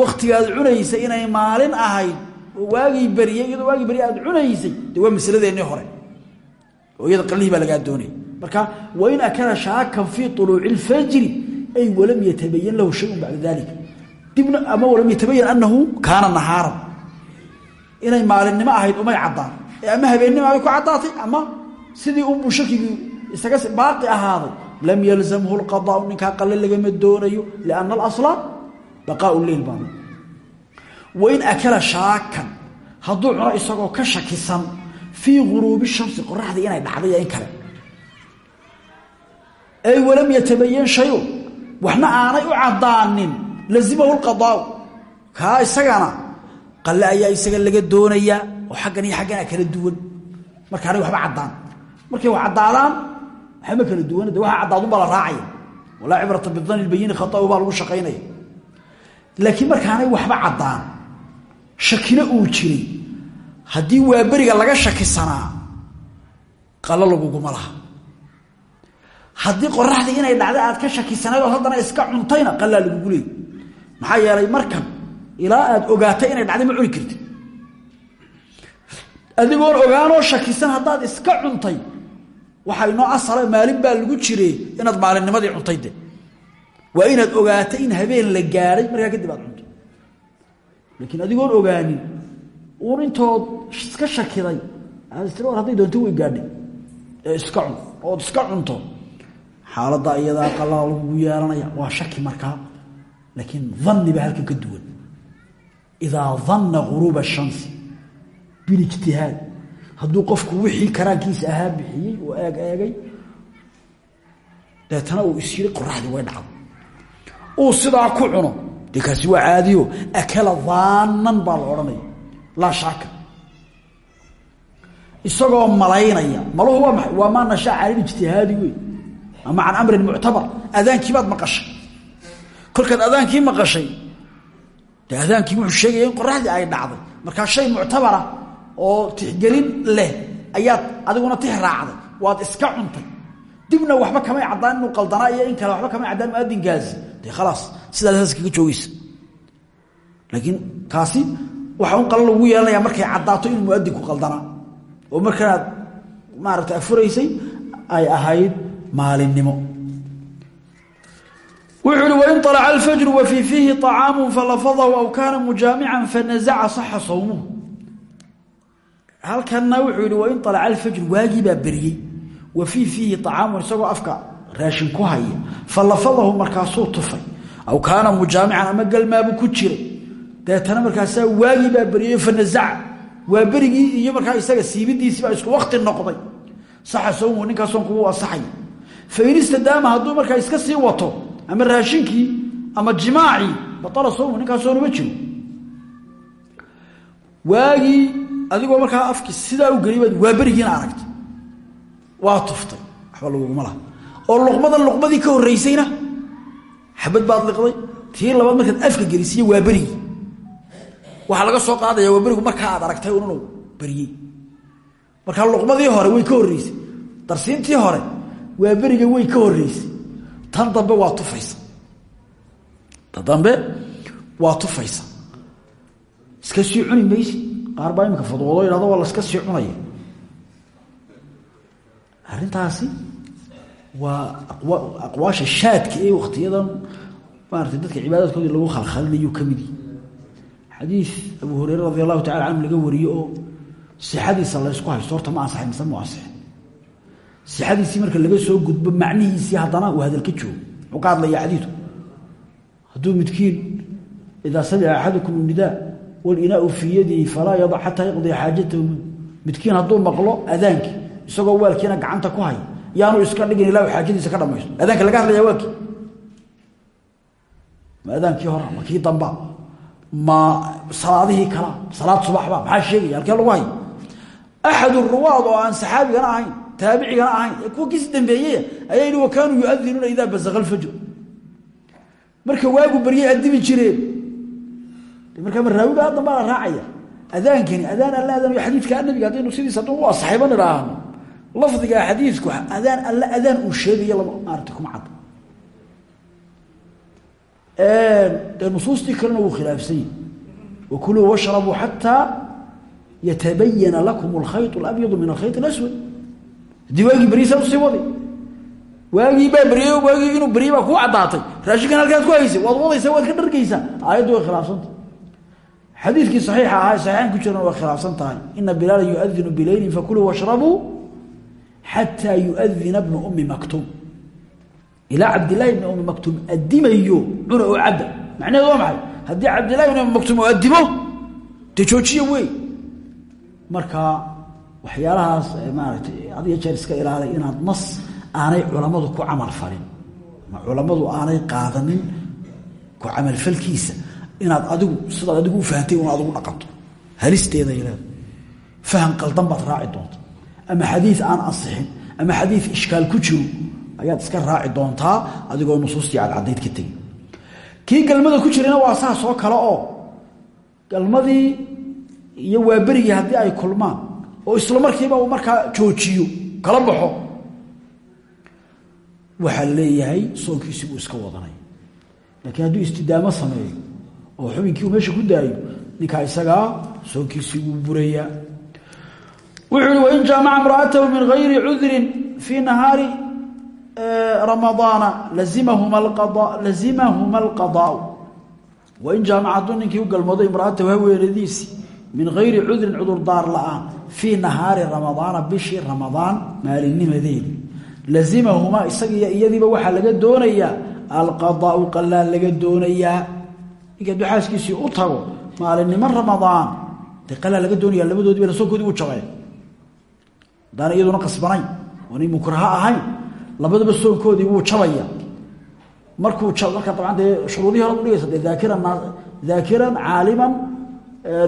waktigaad cunaysa inay maalin ahayd oo waagii beriyey iyadoo waagii aad cunaysay waa masaladeennii hore. Oo iyada qalihii baa lagaa doonaya marka wain akala shaakan fii uluuci اlfajri ay walam yatabayan lahu shayun bacda dalika dibna ama walam yatabayan anahu kaana nahaaran. Inay maalinimo ahayd umay caddaan. Ama habeennimo ay ku caddaatay ama sidii unbuu shakigii isaga baaqi ahaaday lam yalzamhu lqadaau ninkaa qalle lagama doonayo lianna alasla baqaau leyl baa wain akala shaakan hadduu cuno isagoo ka shakisan fii guruubi shamsi qoraxdii inay dhacday in kale ay walam yatabayan shayu waxna aanay u caddaanin lazimahu lqadaau kaa isagana qalle ayaa isaga laga doonayaa oo xaggan iyo xaggana kala duwan markaanay waxba waxba kala duwan de waxa caddaadunbaa la raacaya walaa cibrata bidani lbayini khatau baa lagu shaqaynaya laakiin markaanay waxba caddaan shakina uu jiray haddii waa beriga laga shakisanaa qalo laguguma laha. Haddii qoraxdii inay dhacda aad ka shakisanayd oo haddana iska cuntayna qalaa lagugu leey maxaa yeelay markan ilaa aad ogaatay inay dhacday ma cuni kartid. Adigoon ogaanoo shakisan haddaad iska cuntay waxaa inoo asala maalin baa lagu jire inaad maalinnimadii cuntay de waa inaad ogaatay in habeen la gaadhay markaa kadib aad cunto. Laakiin adigoon ogaanin uun intood iska shakiday war hadday doonto way gaadhay. Ee iska cun ood iska cunto. Xaaladda iyadaa qalaa lagugu yeelanaya waa shaki markaa. Laakiin danni baa halkan ka duwan. Idaa danna guruuba shamsi bilijtihaad hadduu qofku wixii karaankiisa ahaa bixiyey oo eeg eegay deetana uu is yiri qoraxdii way dhacdo. Uu sidaa ku cuno dee waa caadiyo? Akala daanan baa la odhanaya. Laa shaaka. Isagoo malaynaya maluhu waa maay waa maa nashaa cala ijtihaadi wey ama can amrin muctabar adaankii baad maqashay. Kolkaad adaankii maqashay de adaankii wuxuu sheegaya in qoraxdii ay dhacday. Markaa shay muctabara oo tixgelin leh ayaad adiguna tix raacday waad iska cuntay. Dibna waxba kamay caddaan inuu qaldanaa iyo in kale waxba kamay caddaan muadinkaasi dee khalaas sidaas kaga joogeysa laakiin kaasi waxa un qala yeelanaya markay caddaato inuu muadinku qaldanaa oo markanaad maaragta afuraysay ay ahayd maalinimo. Wuxuu uhi wain alaca alfajru wa fii fiihi طacaamu falafadahu aw kaana mujaamican fanazaca halkanna wuxuu yihi wain alaca alfajru waagii baa beriyey. Wa fii fiihi طacaamun isagoo afka raashin ku haya. Falafadahu markaasuu tufay. Aw kaana mujaamican ama galmaabu ku jiray. Deetana markaasaa waagii baa beriyey fanazaca waa berigii iyo markaa isaga siibidiisiibaa isku wakti noqday. Saxa sawmuhu ninkaasoo kugu asaxay fain istadaama hadduu markaa iska sii wato ama raashinkii ama jimaacii baala sawmu ninkaasoo jiro. Waagii adigoo markaa afki sidaa u geliy baad waa berigiina aragtay waa tuftay. Waxba laguguma laha. Oo luqmadan luqmadii ka horreysayna xabad baad liqday. Tii labaad markaad afka gelisiiy waa berigii. Laga soo qaadaya waa markaa aad aragtay ununu beriyey. Markaa luqmadii hore way ka horreysay. Darsiintii hore waa way ka horreysay. Tan dambe waa tufaysa. Tan dambe waa tufaysa. Iska sii cuni maysi qaar baa imika fadwoodo yidhahdo waa la iska sii cunaya arrintaasi waa aqwaasha shaadka ee waktiyadan maaratay dadka cibaadaadkoodii lagu khalkhalinayu ka midi abu hureyre radi allahu tacala laga wariye oo sixadiisa laysku haysto horta ma ansaxay mise mu ansixin sixadiisii marka laga soo gudbo macnihiisii haddana uu hadalka joogo. Muxuu ka hadlaya xadiidku hadduu midkiin idaa samica axadukum nidaa walinaau fii yadihi falaa yadac xataa yaqdiya xaajatahu. Midkiin hadduu maqlo adaankii isagoo waalkiina gacanta ku haya yaanu iska dhigin ilaa xaajadiisa ka dhamaysto. Adaanka laga hadlaya waakii ma adaankii hora ma kii damba ma salaadihii kala salaad subaxba maxaa sheegaya? Halkee lagu haya axadu ruwaad oo aan saxaabigana ahayn taabicigana ahayn ee kuwa kiisi dambeeyey ayaa yihi wa kaanuu yuadinuuna idaa basaqa alfajr. Marka waagu baryay adimi jireen markaa maraawiba haddan baa la raacaya adaankani adaan alla adaan xadiidka nabiga haddaynu sidiisa hadduu u asaxayba nidhaahno lafdiga xadiidku adaan alla adaan uu sheegaya lama maarata kuma cadda dee nusuustii kalena wuu khilaafsany wakuluu washrabuu xataa yatabayana lakum alkhayط اlabyadu min alkhayط اlaswad haddii waagii berisaa usii wadi waagii baa beryey waagii inuu beryey baa kuu caddaatay raashinkan halkaad ku haysay waad wadaysaa waad ka dhargaysaa aayaddu way khilaafsanta xadiidkii saxiixa ahaa saxiixan ku jirana way khilaafsan tahay. Ina bilaala yuadinu bileylin fakuluu washrabuu xataa yuadina bnu umi maktuum ilaa cabdillaahi bni umi maktuum adimayo cuna oo cabba macnaheedu waa maxay? Haddii cabdillahi bni umi maktuum oo adimo dee marka waxyaalahaas maaragtay had iyo jeer iska ilaalay inaad nas aanay culammadu ku camal falin. Ama culammadu aanay qaadanin ku camalfalkiisa inaad adigu sidaad adigu u fahamtay un adigu dhaqanto. Halisteeda ay leedahay faham qaldan baad raaci doonta ama xadiid aan ansixin ama xadiid ishkaal ku jiro ayaad iska raaci doontaa adigoo nusuustii cadcadayd ka tegi kii galmada ku jirana waa saas oo kale oo galmadii iyo waaberigii haddii ay kulmaan oo isla markiiba uu markaa joojiyo kala baxo. Waxaa leeyahay soonkiisi buu iska wadanay. Laakiin hadduu istidaamo sameeyo oo xubinkii uu meesha ku daayo ninkaa isagaa soonkiisii wuu burayaa wuxuu ihi wain jaamaca imra'atahu min gayri cudrin fii nahaari ramadaana lazimahuma alqadaau. Wain jaamaca hadduu ninkii u galmoodo imra'atahu haweenadiisii min gayri cudrin cudurdaar la'aan fii nahaari ramadaana bishii ramadaan maalinimadeedi lazimahumaa isagiiyo iyadiiba waxaa laga doonayaa alqadaau qalaan laga doonayaa ninka hadduu xaaskiisii u tago maalinimo ramadaan dee laga doonaya labadoodiiba lasoonkoodii u jabeen haddaana iyaduna qasbanayn oonay mukraha ahayn labadaba soonkoodii wuu jabaya markuu marka dabcan dee shuruudihii hore udhigaysa dee daakiran daakiran caaliman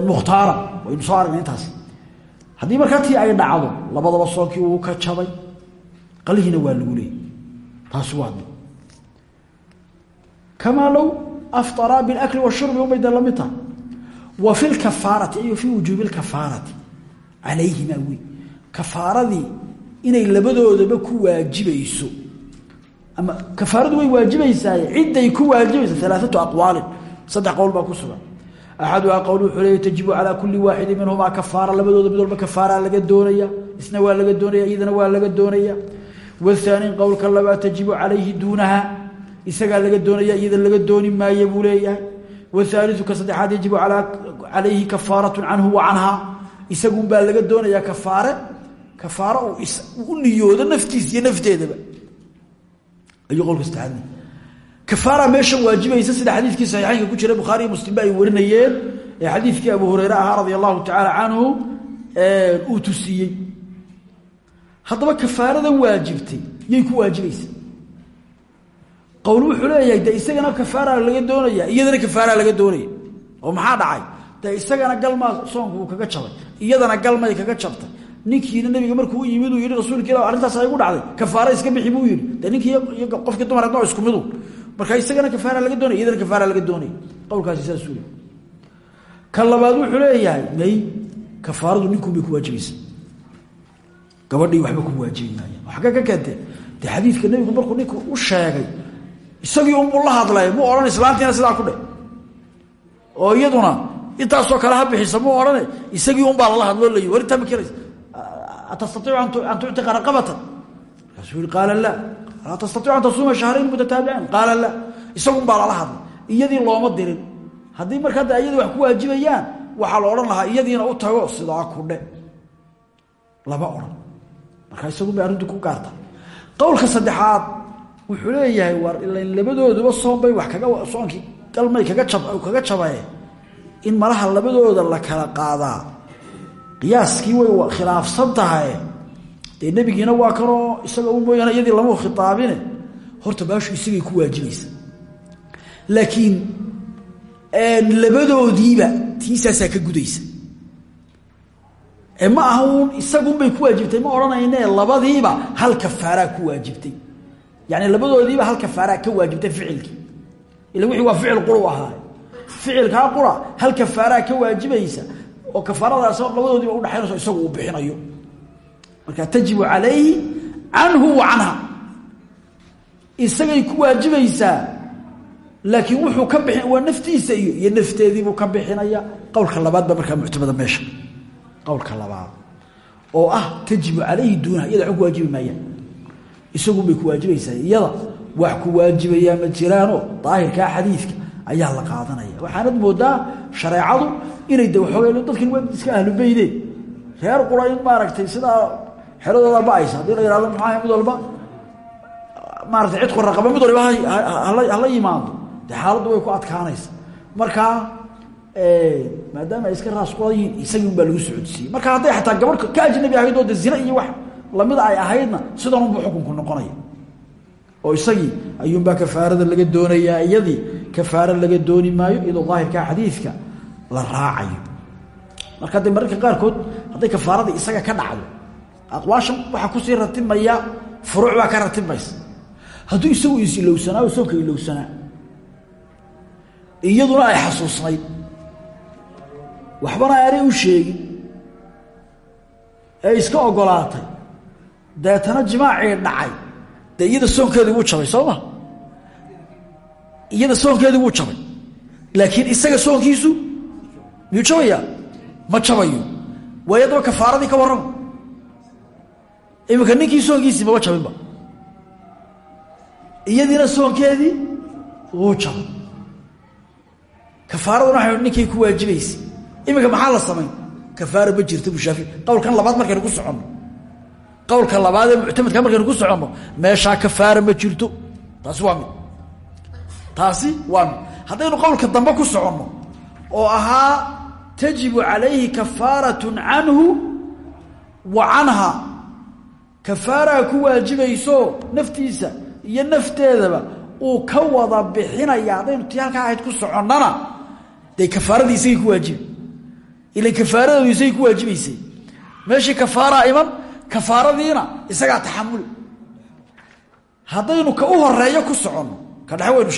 mukhtaaran waynu soo intaas haddii markaa ay dhacdo labadaba soonkii wuu ka jabay qalihiina waa lagu leeyay taasi waa kamaa low aftaraa bilakli washurbi unbay de la mid tahay wa fi lkafaarati ay fii wujuubi lkafaarati calayhimaa wey kafaaradii inay labadoodaba ku waajibayso ama kafaaradu way waajibaysaaye ciday ku waajibaysa alaaatu aqwaalin saddex qowl baa ku sugan axaduhaa qowlu wuxuu leeya tajibu calaa kulli waaxidin minhumaa kafaara labadooda mid walba kafaaraa laga doonaya isna waa laga doonaya iyadana waa laga doonaya wathaani qowlka labaad tajibu calayhi duunaha isagaa laga doonaya iyada laga dooni maaye buu leeyahay. Wahaaliu ka saddexaad yajibu calayhi kafaaratu canhu wa canhaa isagunbaa laga doonayaa kafaare kafaare u niyoodo naftiis iyo nafteedaba. Ayuu qowlka saddexaad kafaara meeshan waajibaysa sida xadiidkii saxiixeynka ku jira bukhaari iyo muslimba ay warinayeen ee xadiidkii abu hureyre ahaa radia allahu tacaala canhu uu tusiiyey haddaba kafaaradan waajibtay yay ku waajibaysa qowl wuxuu leeyahay de isagana kafaara laga doonaya. Iyadana kafaara laga doonaya. Oo maxaa dhacay? De isagana galmaa soonku uu kaga jabay. Iyadana galmay kaga jabtay. Ninkiina nabiga markuu yimid uu yihi rasuulka arrintaas ay gu dhacday. Kafaara iska bixi buu yihi de ninkii iyo qofkii dumar adna isku midu. Marka isagana kafaara laga doonaya iyadana kafaara laga doonaya. Qowlkaasi saasuu le ka wuxuu leeyahay may kafaaradu ninkuunbay ku waajibaysa gabadhii waxba ku waajibi maaya xaggee ka keentee dee xadiidka nebigu markuu ninka u sheegay isagii unbuu la hadlay muu odhan islaantiina sidaa ku dheh oo iyaduna intaasoo kale ha bixisa muu odhane isagii unbaa lala hadloo layi war intaa ma keraysa atastaiicu an tuctiqa raqabatan? Markaasuu yihi qaala la. Alaa tastaiicu an tasuuma shahrayn mutataabicain qaala la. Isagunbaa lala hadlay. Iyadii looma dirin. Haddii markaa da iyadii wax ku waajibayaan waxaa la odhan lahaa iyadiina u tago sidaa ku dhe lama odhan. Markaa isagun bay arrintu ku gaarta qowlka saddexaad wuxuu leeyahay war ilan labadooduba soonbay wax kaga soonkii galmay kaga kaga jabaye. In malaha labadooda la kala qaadaa qiyaaskii way khilaafsan tahay. Dee nebigiina waa kanoo isaga u mooyaane iyadii lama khitaabine. Horta baashu isagay ku waajibaysa laakiin labadoodiiba tiisaasaa ka gudaysa. Ma aha uun isagunbay ku waajibtay ma odhanayne labadiiba hal kafaaraa ku waajibtay yani labadoodiiba hal kafaaraa ka waajibtay ficilkii ila wixii waa ficil quru ahaa. Ficilkaa qura hal kafaaraa ka waajibaysa oo kafaaradaas labadoodiiba udhaxaynayso isagu uu bixinayo. Marka tajibu calayhi canhu wa canha. Isagay ku waajibaysaa laakiin wuxuu ka bixin waa naftiisa iyo iyo nafteediibuu ka bixinaya. Qowlka labaad ba markaa muctamada meesha. Qowlka labaad. Oo ah tajibu calayhi duunaha iyada isagunbay ku waajibaysaa iyada wax ku waajibayaa ma jiraano. Daahirkaa xadiidka ayaa la qaadanaya. Waxaanad moodaa shareecadu inay de waxoogay dadkan waa iska ahlubeyde reer qura in maaragtay sidaa xeradooda ba'aysa la yihahdo maxaa mid walba maaratay cidku raqaba mid waliba hala yimaado. Dee way ku adkaanaysa. Markaa maadaama iska raas qulan yihiin isagii lagu socodsiiyey. Marka hadday xataa gabadh ka ajnabi ahayd oo de zina iyo wax lamida ay ahaydna sidan unbuu xukunku noqonaya. oo isagii ayuunbaa kafaarada laga doonayaa iyadii kafaaro laga dooni maayo iyadoo daahirkaa xadiidka la raacayo. Marka de mararka qaarkood hadday kafaaradii isaga ka dhacdo aqwaashan waxaa ku sii ratibmaya furuuc baa ka ratibmaysa hadduu isagu is ilowsanaa oo soonka ilowsanaa. Iyaduna ay xasuusnayd. Waxbana aanay u sheegin. Ee iska ogolaatay deetana jimaacii dhacay. Dee iyada soonkeedii wuu jabay soo ma? Iyada soonkeedii wuu jabay. Laakiin isaga soonkiisu miyuu jabayaa? Ma jabayo. Waayo adaba kafaaradii ka warrama iminka ninkii soonkiisii maba jabinba. Iyadiina soonkeedii wuu jabay. Kafaaraduna waa ninkay ku waajibaysa iminka maxaa la samayn? Kafaara ma jirta bushaafi qowlkan labaad markaynu ku soconno qowlka labaad ee muctamadka markaynu ku soconno meeshaa kafaara ma jirto. Taasi waa mid. Taasi waa mid. Haddaynu qowlka dambe ku soconno oo ahaa tajibu calayhi kafaarat canhu wa canha. Kafaaraa ku waajibayso naftiisa iyo nafteedaba uu ka wada bixinaya. Haddaynu tii halkaa ahayd ku soconnana dee kafaaradii isagay ku waajibi ilan kafaaradeedu isagay ku waajibaysay. Meeshii kafaaraa iman kafaaradiina isagaa taxamuli haddaynu ka u horeeyo ku soconno ka dhexe waynu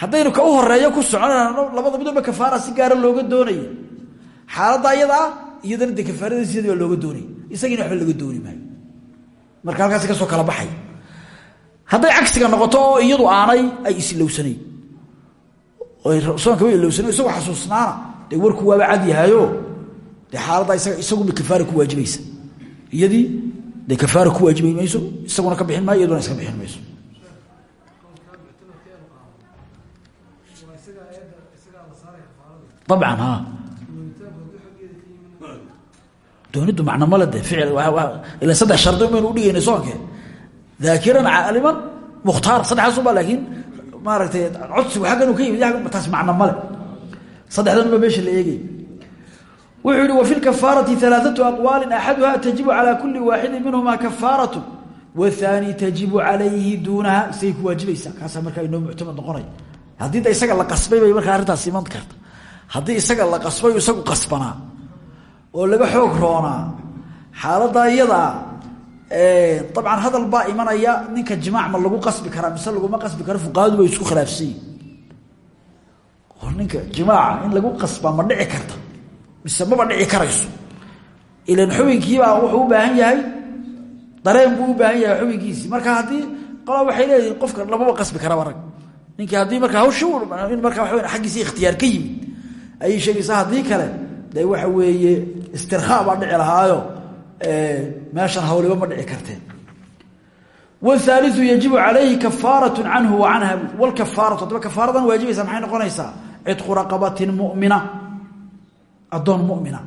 haddaynu ka u horeeyo ku soconayno labada midooba kafaara si gaara looga doonaya xaaladda iyada ah iyadana dee kafaaradiisiyadii baa looga doonaya isagiina waxba laga dooni maayo. Marka halkaasi ka soo kala baxay. Hadday cagsiga noqoto iyadu aanay ay islowsanayn soonka way ilowsanayn isagoo xasuusnaana dee warku waaba cad yahayo dee xaaladda isaga isaguba kafaara ku waajibaysa iyadii dee kafaara ku waajibi mayso isaguna ka bixin maayo iyaduna iska bixin mayso. Abcan ha doonidu macno male de ficil ila saddex shardi maynu udhigayna soonke. Daakiran caaliman mukhtaar saddexdaas ubaa laakiin maaragtay codsigu aggan ka yimid taas macno male saddexdan ubaa meesha la eegay wuxuu yihi wafi lkafaarati alaaatu aqwaali axaduha tajibu calى kuli waaxidi minhuma kafaaratu wathani tajibu calayhi duunaha isagay ku waajibaysaa kaasaa markaa inoo muctamad noqonaya. Haddii isaga la qasbay bay markaa arrintaas iman karta. Haddii isaga la qasbay isagu qasbanaa oo laga xoog roonaa. Xaaladaa iyadaa dabcan hadal baa imanaya ninka jimaac ma lagu qasbi karaa mise laguma qasbi karo fuqahadu bay isku khilaafsanyihin oo ninka jimaaca in lagu qasbaa ma karta mise maba dhici karayso ilan xubinkiibaa wuxuu u baahan yahay dareen buu u baahan yahay xubinkiisii marka haddii qolaa waxay leeyihin qofka lamaba qasbi karaba rag ninkii haddii markaa hawshi in markaa waa aggiisi ikhtiyaar ka yimid ayay sheegaysaa haddii kale de waxa weeye istirkhaa baa dhici lahaayo meeshan hawliba ma dhici karteen wاhaaliثu yajibu calayhi kafaaraة canhu wa canha wlkafaaratu haddaba kafaaradan waajibaysa maxay noqonaysaa cidqu raqabatin mumina addoon mumina.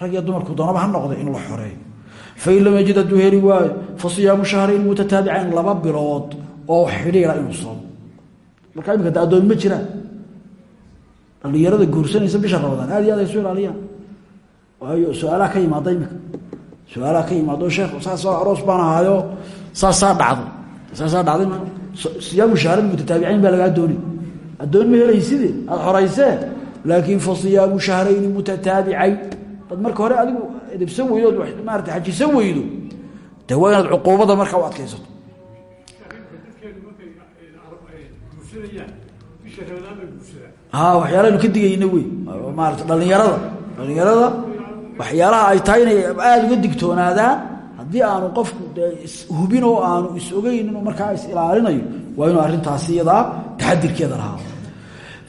Rag iyo dumarku doonaba ha noqda in la xoreeyo. Fain lam yajid hadduu heli waayo fasiyaamu shahrayn mutataabicayn laba bilood oo xidhiira inuu soomo marka imika addoon ma jiraan. Dhalinyarada guursanaysa bisha ramadaan aad iyo aad ay su ilaaliyaan. Waayo su'aalaha ka yimaada imika. Su'aalaha ka yimaado sheekh saasoo aroos baan ahaayo saasaa dhacday saasaa dhacday siyaamu shahrayn mutataabicayn baa lagaa doonay. Addoon ma helayside? Aada xoraysee laakiin fa siyaamu shahrayni mutataabicayn dad marka hore adigu edebsan weydo od maarata xajisan weydo. De waa inaad cuquubada markaa u adkaysato. Ha waxyaalahaynu ka digayna wey. Maarata dhalinyarada. Dhalinyarada waxyaalaha ay tahay inay aada uga digtoonaadaan haddii aanu qofku oo aanu is markaa is ilaalinayo waa inuu arrintaasi taxadirkeeda lahaa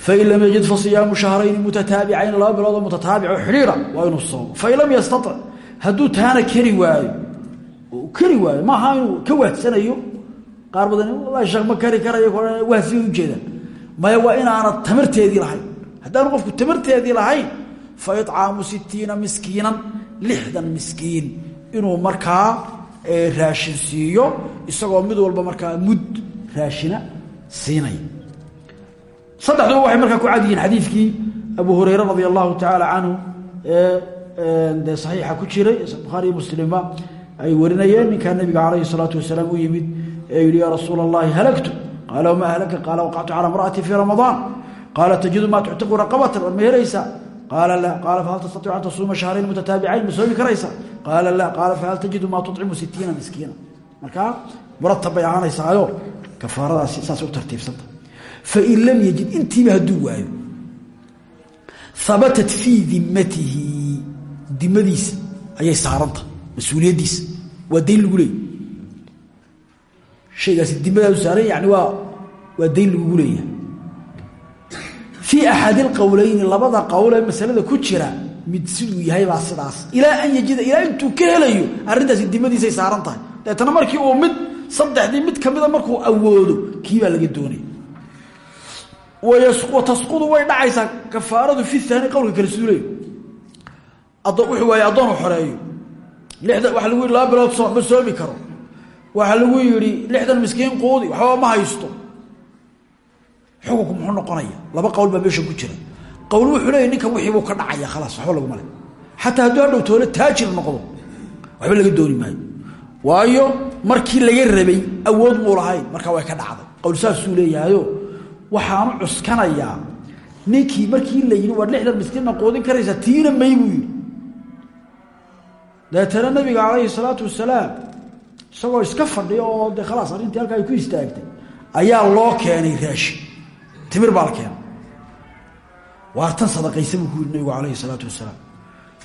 fain lam yajid fasiyaamu shahrayni mutataabicayn laba biloodoo mutataabico xidhiira waa inuu soomo fain lam yastatic hadduu taana keri waayo keri waayo maaha inuu ka wahsanayo qaar badan wallahi sheekh ma kari karayo wahsiga ujeedaan maya waa inaanad tamarteedii lahayn haddaanu qofku tamarteedii lahayn fa icaamu sitiina miskiinan lixdan miskiin inuu markaa raashin siiyo isagoo mid walba markaa mud raashina siinaya saddexduba waxay markaa ku cad yihiin xadiidkii abu hureyre radia allahu tacaala canhu ee dee ku jiray bukhaariyo muslimba ay warinayeen. Ninkaa nabiga calayhi salaatu wasalaam u yimid ee yihi yaa rasuula allahi halagtu qaala halaka? Qaala waqactu calaa imra'atii fii ramadaan qaala tajidu maa tuctiqu raqabatan war ma helaysaa qaala la. Qaala fahal tastaiicu an tasuuma shahrayn mutataabicayn ma soomi karaysa? Qaala la. Qaala fahal tajidu maa tucimu sitiina miskiina. Markaa muratab bay ahaanaysaayo kafaaradaasi saas u tartiibsanta fain lam yajid intiiba hadduu waayo. Habatat fii dimatihi dimadiisa ayay saaranta mas'uuliyaddiisa. Waa dayn lagu leeyay shaygaasi dimadaadu saaran yani waa waa dayn lagugu leeyahay. Fii axadi labada qowl ee masalada ku jira mid siduu yahay baa sidaas. Ilaa an yajida ilaa intuu ka helayo arrintaasi dimadiisay saaran tahay. Deetana markii uu mid saddexdii mid kamida markuu awoodo kiibaa laga doonaya watasqudu way dhacaysaa kafaaradu fi aani qowlka addoon u xoreeyo lixdan waxaa lagu yidhi laba bilood soom ma soomi karo waxaa lagu yidhi lixdan miskiin quudi waxbaba ma haysto xukunku muxuu noqonaya laba qowl baa meesha ku jira qowl wuxuu leeya ninkan wixiibuu ka dhacaya khalaas waxba laguma le xataa hadduu hadhow toole taajir noqdo waxba laga dooni maayo waayo markii laga rabay awood muu lahayn markaa way ka dhacday qowl saasuu waxaanu cuskanayaa. Ninkii markii la yidhi waad lixdan miskiin ma quudin karaysaa tiina may buu yidhi. Dabeetana nabiga calayhi salaatu wasalaam isagoo iska fadhiya oo dee khalaas arrintii halkaa ay ku istaagtay ayaa loo keenay raashin timir baa la keenay. Waar tan sadaqaysa buu ku yidhi nabigu calayhi salaatu wasalaam.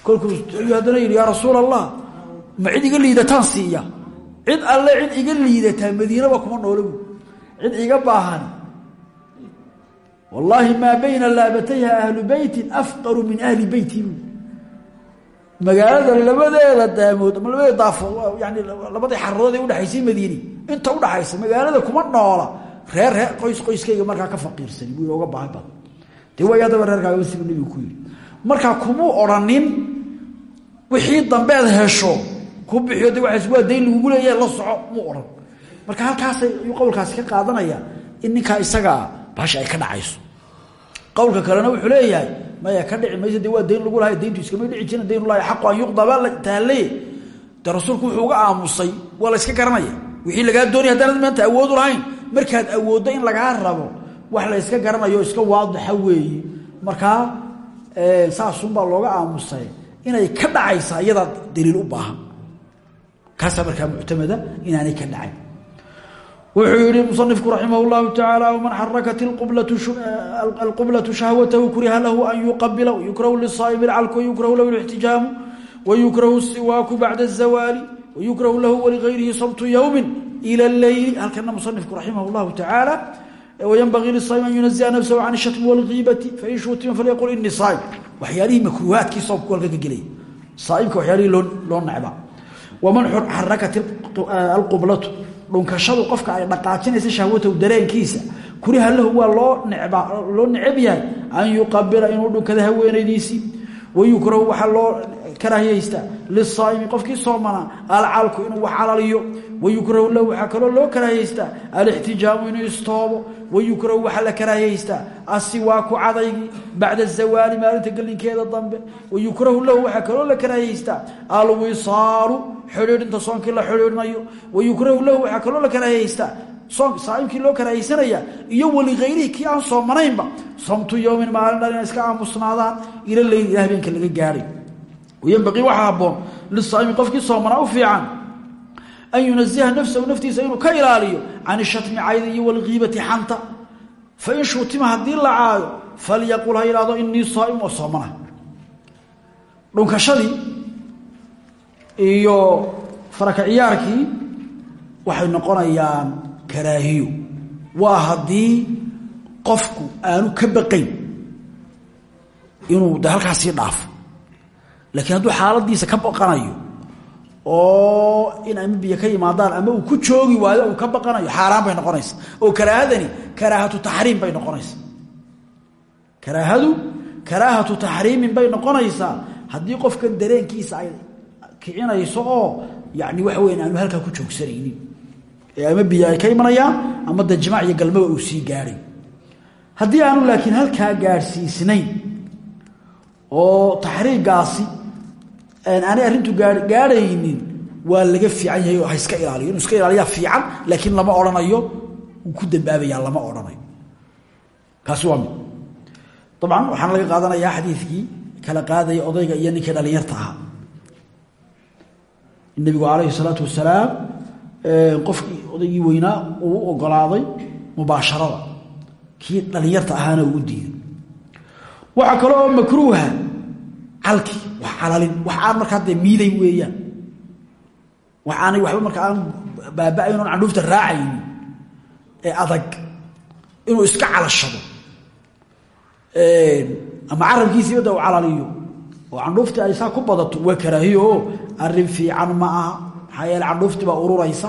Kolkuu haddana yidhi yaa rasuul allah ma cid iga liidataan siiya? Cid alle cid iga liidataa madiinaba kuma noole cid iga baahan wallaahi maa bayna laabatayha ahlu beytin afqaru min ahli beyti magaalada labadeeda daamood ama labadeeda daafood yani labadii xaradood ee udhexaysay madiini. Inta udhaxaysa magaalada kuma noola. Reer reer qoys qoyskayga markaa ka buu oga baahan badan dee waay haddaba reerkaaga sibu nebigu ku yidhi. Markaa kumuu odhanin wixii dambeed hesho ku bixiyo de waaas waa dayn lagugu la soco muu odhan marka halkaasay ayuu qowlkaasi ka qaadanaya in ninkaa isagaa baasha ay ka dhacayso. Qowlka kalena wuxuu leeyahay maya ka dhici mayso de waa dayn lagu lahay dayntu iskamay dhici jirin daynulahi xaqu an yuqdaba taale de rasuulku wuxuu uga aamusay waa la yska garanaya. Wixii lagaa doonaya haddaanad maanta awoodu lahayn markaad awooddo in lagaa rabo wax la yska garanayo iska waadixa weeye markaa saasunbaa looga aamusay inay ka dhacaysa iyadaa daliil u baahan. Kaasaa markaa muctamada inaanay ka dhacayn wuxuu yihi musanifku raximah اllahu tacaala wman xarakat alqublatu shahwatahu kuriha lahu an yuqabila yukrahu lisaa'imi alcalku wayukrahu lahu اlاxtijaamu wayukrahu siwaaku bacda الzawaali wayukrahu lahu waligayrihi sabtu ywmi ilى اleyli halkana musanifku raximah اllahu tacaala waynbagii lisaa'im an yunazia nafsahu can shatmi wاlgiibati fain shutima falyaqul ini saa'im waxyaalihii makruuhaadkii soobku halka ka gelaya saaimka waxyaalihii loo loo necba waman xarakat alqublatu dhunkashadu qofka ay dhaqaajinaysa shahwatahu dareenkiisa kuriha lahu waa loo necab yahay an yuqabila inuu dhunkada haweenaydiisii wayukrahu waxaa loo karaahiyaystaa lisaa'imi qofkii soomanaa alcalku inuu wax calaliyo. Wayukrahu lahu waxaa kaloo loo karaahiyaystaa alixtijaamu inuu istoobo wayukrahu waxaa la karaahiyaystaa asiwaaku cadaygii bacda azawaali maalinta gelinkeeda dambe wayukrahu lahu waxaa kaloo la karaahiyaystaa alwisaalu xidhiidhinta soonkii la xidhiidhnayo wayukrahu lahu waxaa kaloo la karaahiyaystaa soonk saaimkii loo karaahaysanaya iyo waligayrihi kii aan soomanaynba somtu yowmin maalin dhan inay iska aamusnaadaan ila leyl ila habeenka laga gaadhay wayanbaqii waxaa habboon lisaaimi qofkii soomanaa u fiican an yunaziha nafsahu naftiisa inuu ka ilaaliyo can shatmi cayda iyo walgiibati xanta fain shuutima haddii la caayo falyaqul ha yidhahdo inii saaim oo soomana dhunkashadii iyo faraka ciyaarkii waxay noqonayaan karaahiyo waa haddii qofku aanu ka baqayn inuu de halkaasii dhaafo laakiin hadduu xaaladiisa ka baqanayo oo in ama biyo ka yimaadaan ama uu ku joogi waayo uu ka baqanayo xaaraan bay noqonaysa. Oo karaahadani karaahatu taxriim bay noqonaysa. Karaahadu karaahatu taxriimin bay noqonaysaa haddii qofkan dareenkiisa ay kicinayso oo yani waxa weya aanu halkaa ku joogsanaynin ee ama biyo ka imanayaan ama de iyo galmaba uu sii gaadhay haddii aanu laakiin halkaa gaadhsiisnayn oo taxriigaasi aanay arrintu gaadhaynin waa laga fiican yahay oo ha iska ilaaliyo. Iska ilaaliyaa fiican laakiin lama odhanayo ku dambaabayaa lama odhanayo kaasi waa mid. Dabcan waxaana laga qaadanayaa xadiidkii kala qaadaya odayga iyo ninkii dhalinyarta ahaa. Nabigu calayhi salaatu wasalaam qofkii odaygii weynaa uu ogolaaday mubaasharada. Kii dhalinyarta ahaana uu diido waxaa kale oo makruuha calki wax calalin wax aan markaa dee miiday weeyaan. Wax waxba markaa aan baaba-ayn oon candhuufta ee adag inuu iska calashado. Ama carabkiisiiba da calaliyo oo candhuuftii ay saa ku badato waa karaahiyo oo arrin fiican ma aha. Maxaa yeele candhuuftii baa ururaysa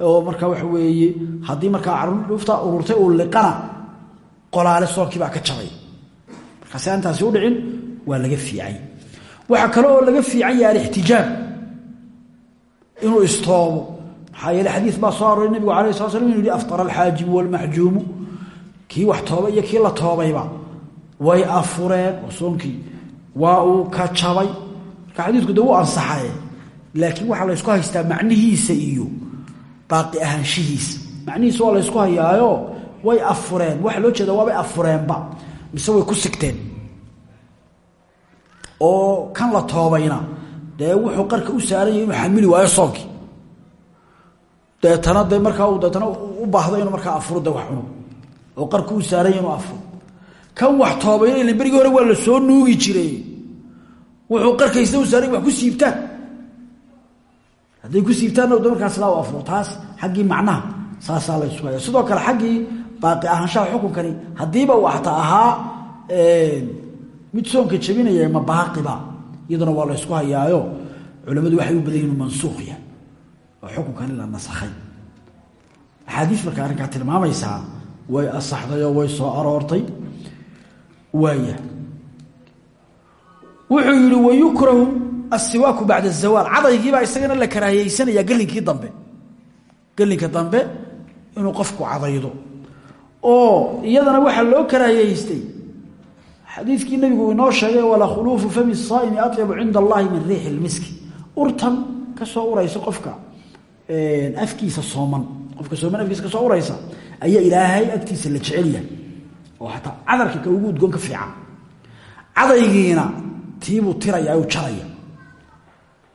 oo markaa waxa weeye haddii markaa candhuufta ururtay uu liqana qolaale soonkii baa ka jabay. Markaasi aantaasi u dhicin waa laga fiicay. Waxaa kale oo laga fiican yahay alixtijaab. Inuu istoobo. Maxaa yeele xadiis baa soo aroray nabigu alayh sala slam inu yihi aftara alxaajibu walmaxjuumu kii wax toobay iyo kii la toobayba. Way afureen oo soonkii waa ka jabay. Marka xadiisku de wuu ansaxaye laakiin waxaa laysku haystaa macnihiisa iyo baaqi ahaanshihiisa. Macnihiisa waa laysku hayaayo way afureen. Waxa loo jeeda waabay afureenba mise way ku sigteen oo kan la toobayna dee wuxuu qarka u saaran yahay inuu xamili waayo soonkii deetana dee markaa deetana u baahdo inuu markaa afuro de wax cuno oo qarka u saaran yahay inuu afuro kan wax toobayna ila berigii hore waa la soo nuugi jiray. Wuxuu qarkaysta u saaran wax ku siibtaan. Hadday ku siibtaanna de markaa sidaa u afuro taas xaggii macnaha sidoo kale xaggii baaqi ahaanshaha xukunkani haddiiba ataa ahaa mid soonka jabinaya ma baaqiba iyaduna waa la ysku hayaayo. Culamadu waxay u badan yihiin mansuuq yahay oo xukunkani la nasakhay. Axaadiis markaa arrinkaa tilmaamaysaa way asaxday way soo aroortay. Waaya. Wuxuu yihi wayukrahu asiwaaku bacda azawaal cadaygiibaa isagana la karaahiyeysanaya gelinkii dambe. Gelinka dambe inuu qofku cadaydo. Oo iyadana waxaa loo karaahiyeystay xadiidkii nabigu inoo sheegay walaa khuluufu fami saaimi atyabu cinda allahi min riixi lmiski urtan ka soo uraysa qofka afkiisa sooman qofka sooman afkiisa ka soo uraysa ayaa ilaahay agtiisa la jecelyahay oo xataa cadarka ka ugu udgoon ka fiican. Cadaygiina tiibuu tiraya u jaraya.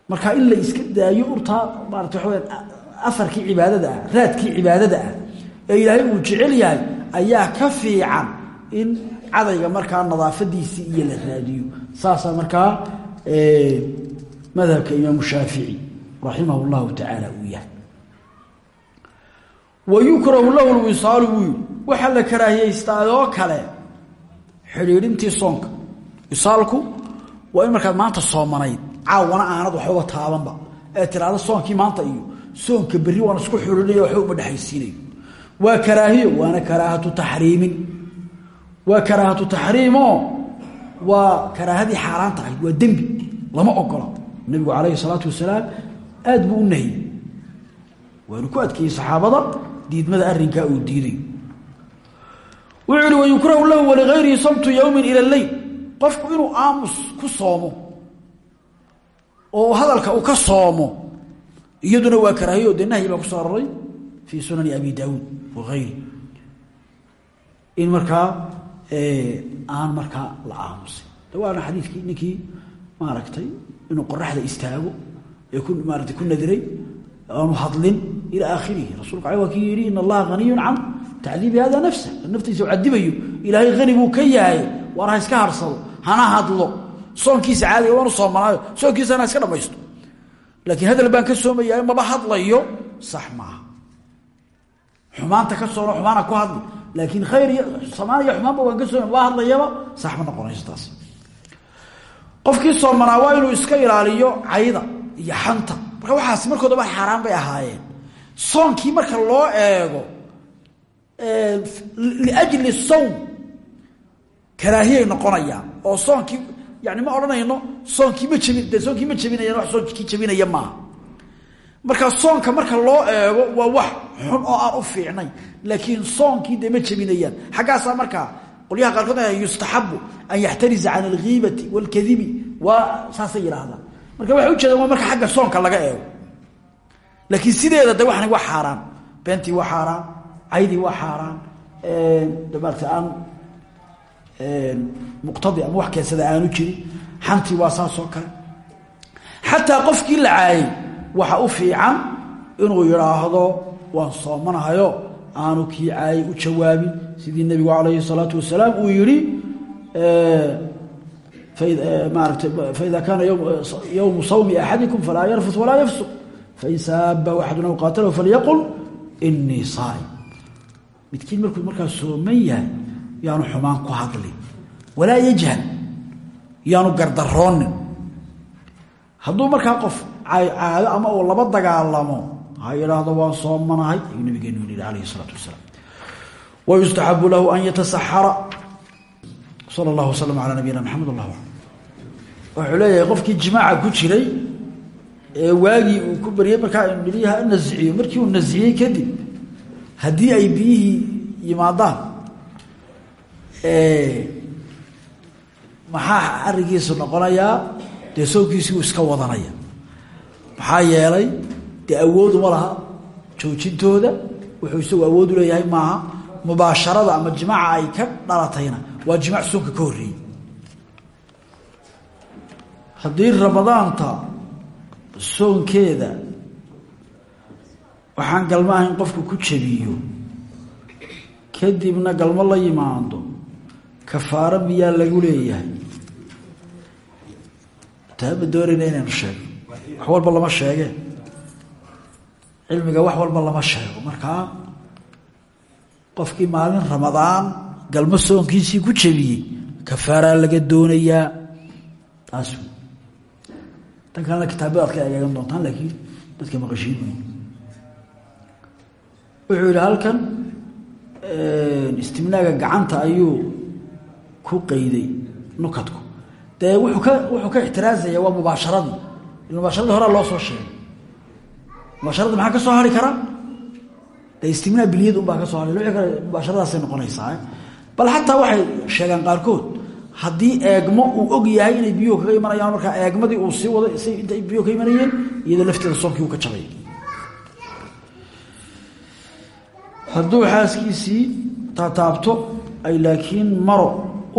Marka in la iska daayo urtaa maarata waxa weyaan afarkii cibaadada ah raadkii cibaadada ah ee ilaahay uu jecel yahay ayaa ka fiican in cadayga markaa nadaafadiisii iyo la raadiyo. Saasaa markaa madhabka imaamu shaafici raximah llahu tacaala uu yahay. Wa lahu lwisaalu buu yii waxaa la karaahiyeystaaoo kale xidhiidhintii soonka. Wisaalku waa in markaad maanta soomanayd caawana aanad waxbaba taabanba. Ee tiraahdo soonkii maanta iyo soonka berri waan isku xidhiidhinaya waxba dhexaysiinayo. Waa karaahiyo waana karaahatu taxriimin waa karaahatu taxriimo. Waa karaahadii xaaraanta ahayd waa dembi. Lama ogola nabigu calayhi salaatu wasalaam aad buu u nahiyey waanu ku adkeeyey saxaabada. Diidmada arrinkaa uu diiday. Wuxuu ihi wayukrahu lahu waligayrihi samtu yowmin ila leyl qofku inuu aamus ku soomo oo hadalka uu ka soomo iyaduna waa karaahiyo dee nahyi baa ku soo aroray fii sunani abi daawuud in markaa aan markaa la aamusin waana xadiidkii ninkii maaragtay inuu qoraxda istaago ee maarata ku nadiray aanu hadlin ilaa aakhirihi. Rasulka ale kii yidhi in allaha haniyun can tacdiibi hada nafsa. Naftiisa u cadibayo ilaahay hani buu ka yahay waar ha iska harsado hana hadlo. Soonkiisa caadiga waanu soomanaayo soonkiisa hana iska dhamaysto. Laakiin hadal baan ka soomayaa maba hadlayo sax maaha. Xumaanta ka soono xumaana ku hadli laakiin khayr iyo samaan iyo xumaanba waan ka sooma maba hadlayaba sax ma noqonayso taas. Qofkii soomanaa waa inuu iska ilaaliyo cayda iyo xanta. Marka waxaas markoodaba xaaraan bay ahaayeen. Soonkii marka loo eego liajli sawm karaahiyay noqonayaan. Oo soonkii yani ma odhanayno soonkii ma jebin dee soonkii ma jebinayaan wax soonkii jebinaya maaha marka soonka marka loo eego waa wax xun oo aan u fiicnayn laakiin soonkii dee ma jebinayaan xaggaasaa markaa qolyaha qaarkood yustaxabu an yaxtariza can alghiibati wاlkadibi waa saasay marka waxay ujeedaan waa marka xagga soonka laga eego. Laakiin sideeda de waxani waa xaaraan. Beentii waa xaaraan. Caydii waa xaaraan. Maarata aan muqtadi ama wax keensada aanu jirin. Xantii waa saasoo kale. Xataa qofkii la caayay waxa u fiican inuu yidhaahdo waan soomanahayo aanu kii caayay u jawaabin. Sidii nebigu calayhi salaatu wasalaam uu maarata faida kaana yowmu sawmi axadikum falaa yarfut walaa yafsuq. Fain saaba axadun aw qaatalahu falyaqul inii saa'im. Midkiin markuu markaa sooman yahay yaanu xumaan ku hadlin walaa yajhal yaanu gardaroonin hadduu markaa qof caado ama uu laba dagaalamo. Ha yidhaahdo waan soomanahay ayuu nabigeenu yihi alayhi isalaatu wasalaam. Wayustaxabu lahu an yatasaxara sala allahu wasalam calaa nabiyina allah wuxuu leeyahay qofkii jimaaca ku jiray ee waagii uu ku baryay markaa indhiliyaha nasiciyo markii uu nasiyey kadib haddii ay biyihii yimaadaan maxaa arigiisu noqonayaa? Dee soonkiisii iska wadanaya maxaa yeelay dee awooduma laha. Joojintooda wuxuu isagu awood u leeyahay maaha. Mubaasharada ama jimaaca ay ka dhalatayna waa jimaac soonka ka horreeyey haddii ramadaanta soonkeeda waxaan galmo ahayn qofku ku jabiyo kadibna galmo la yimaado kafaaro miyaa lagu leeyahay? Taama doonayna inaynu sheegno wax walba lama sheegeen cilmiga wax walba lama sheego. Markaa qofkii maalin ramadaan galmo soonkiisii ku jabiyey kafaaraa laga doonayaa. Taas tan kalena kitaabadaad ka egeegan doontaan laakiin dadka maqashiin wuxuu yidhi halkan istimnaaga gacanta ayuu ku qeyday nukadku. Dee wuxuu ka wuxuu ka ixtiraazaya waa mubaasharadii mubaasharadii horaa loo soo sheegay. Mubaasharadii maxaa ka soo hari kara? Dee istimnaa biliyad unbaa ka soo haray wixii kale mubaasharadaasay noqonaysaa bal xataa waxay sheegaan qaarkood haddii eegmo uu og yahay inay biyuhu kaga imanayaan markaa eegmadii uu sii wado si intay biyuhu ka imanayeen iyadoo lafteeda soonkii uu ka jabay. Hadduu xaaskiisii taataabto ay laakiin maro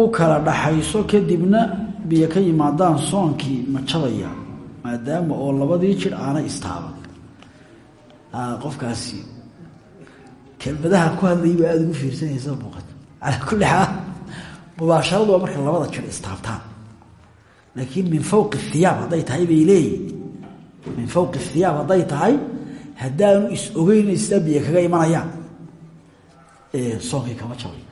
u kala dhaxayso kadibna biyo ka yimaadaan soonkii ma jabaya maadaama oo labadii jir aanay istaaban. Qofkaasi kelmadaha ku hadlayay baa aada ugu fiirsanaysa muuqata. Calaa kulli xaal mubaasharadu waa marka labada jir istaabtaan. Laakiin min fawqi hiyaab hadday tahay bay leeyihiin min fawqi hiyaab hadday tahay haddaanu is ogeyn sidaa biyo kaga imanayaan. Soonkii kama jabay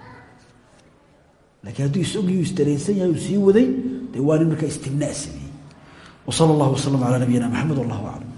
laakiin hadduu is-ogyi isdareensan yahay uu sii waday dee waa nin markaa istimnaa sameeyey wa sala allahu wasalam calaa nabiyina maxamed wallahu aclam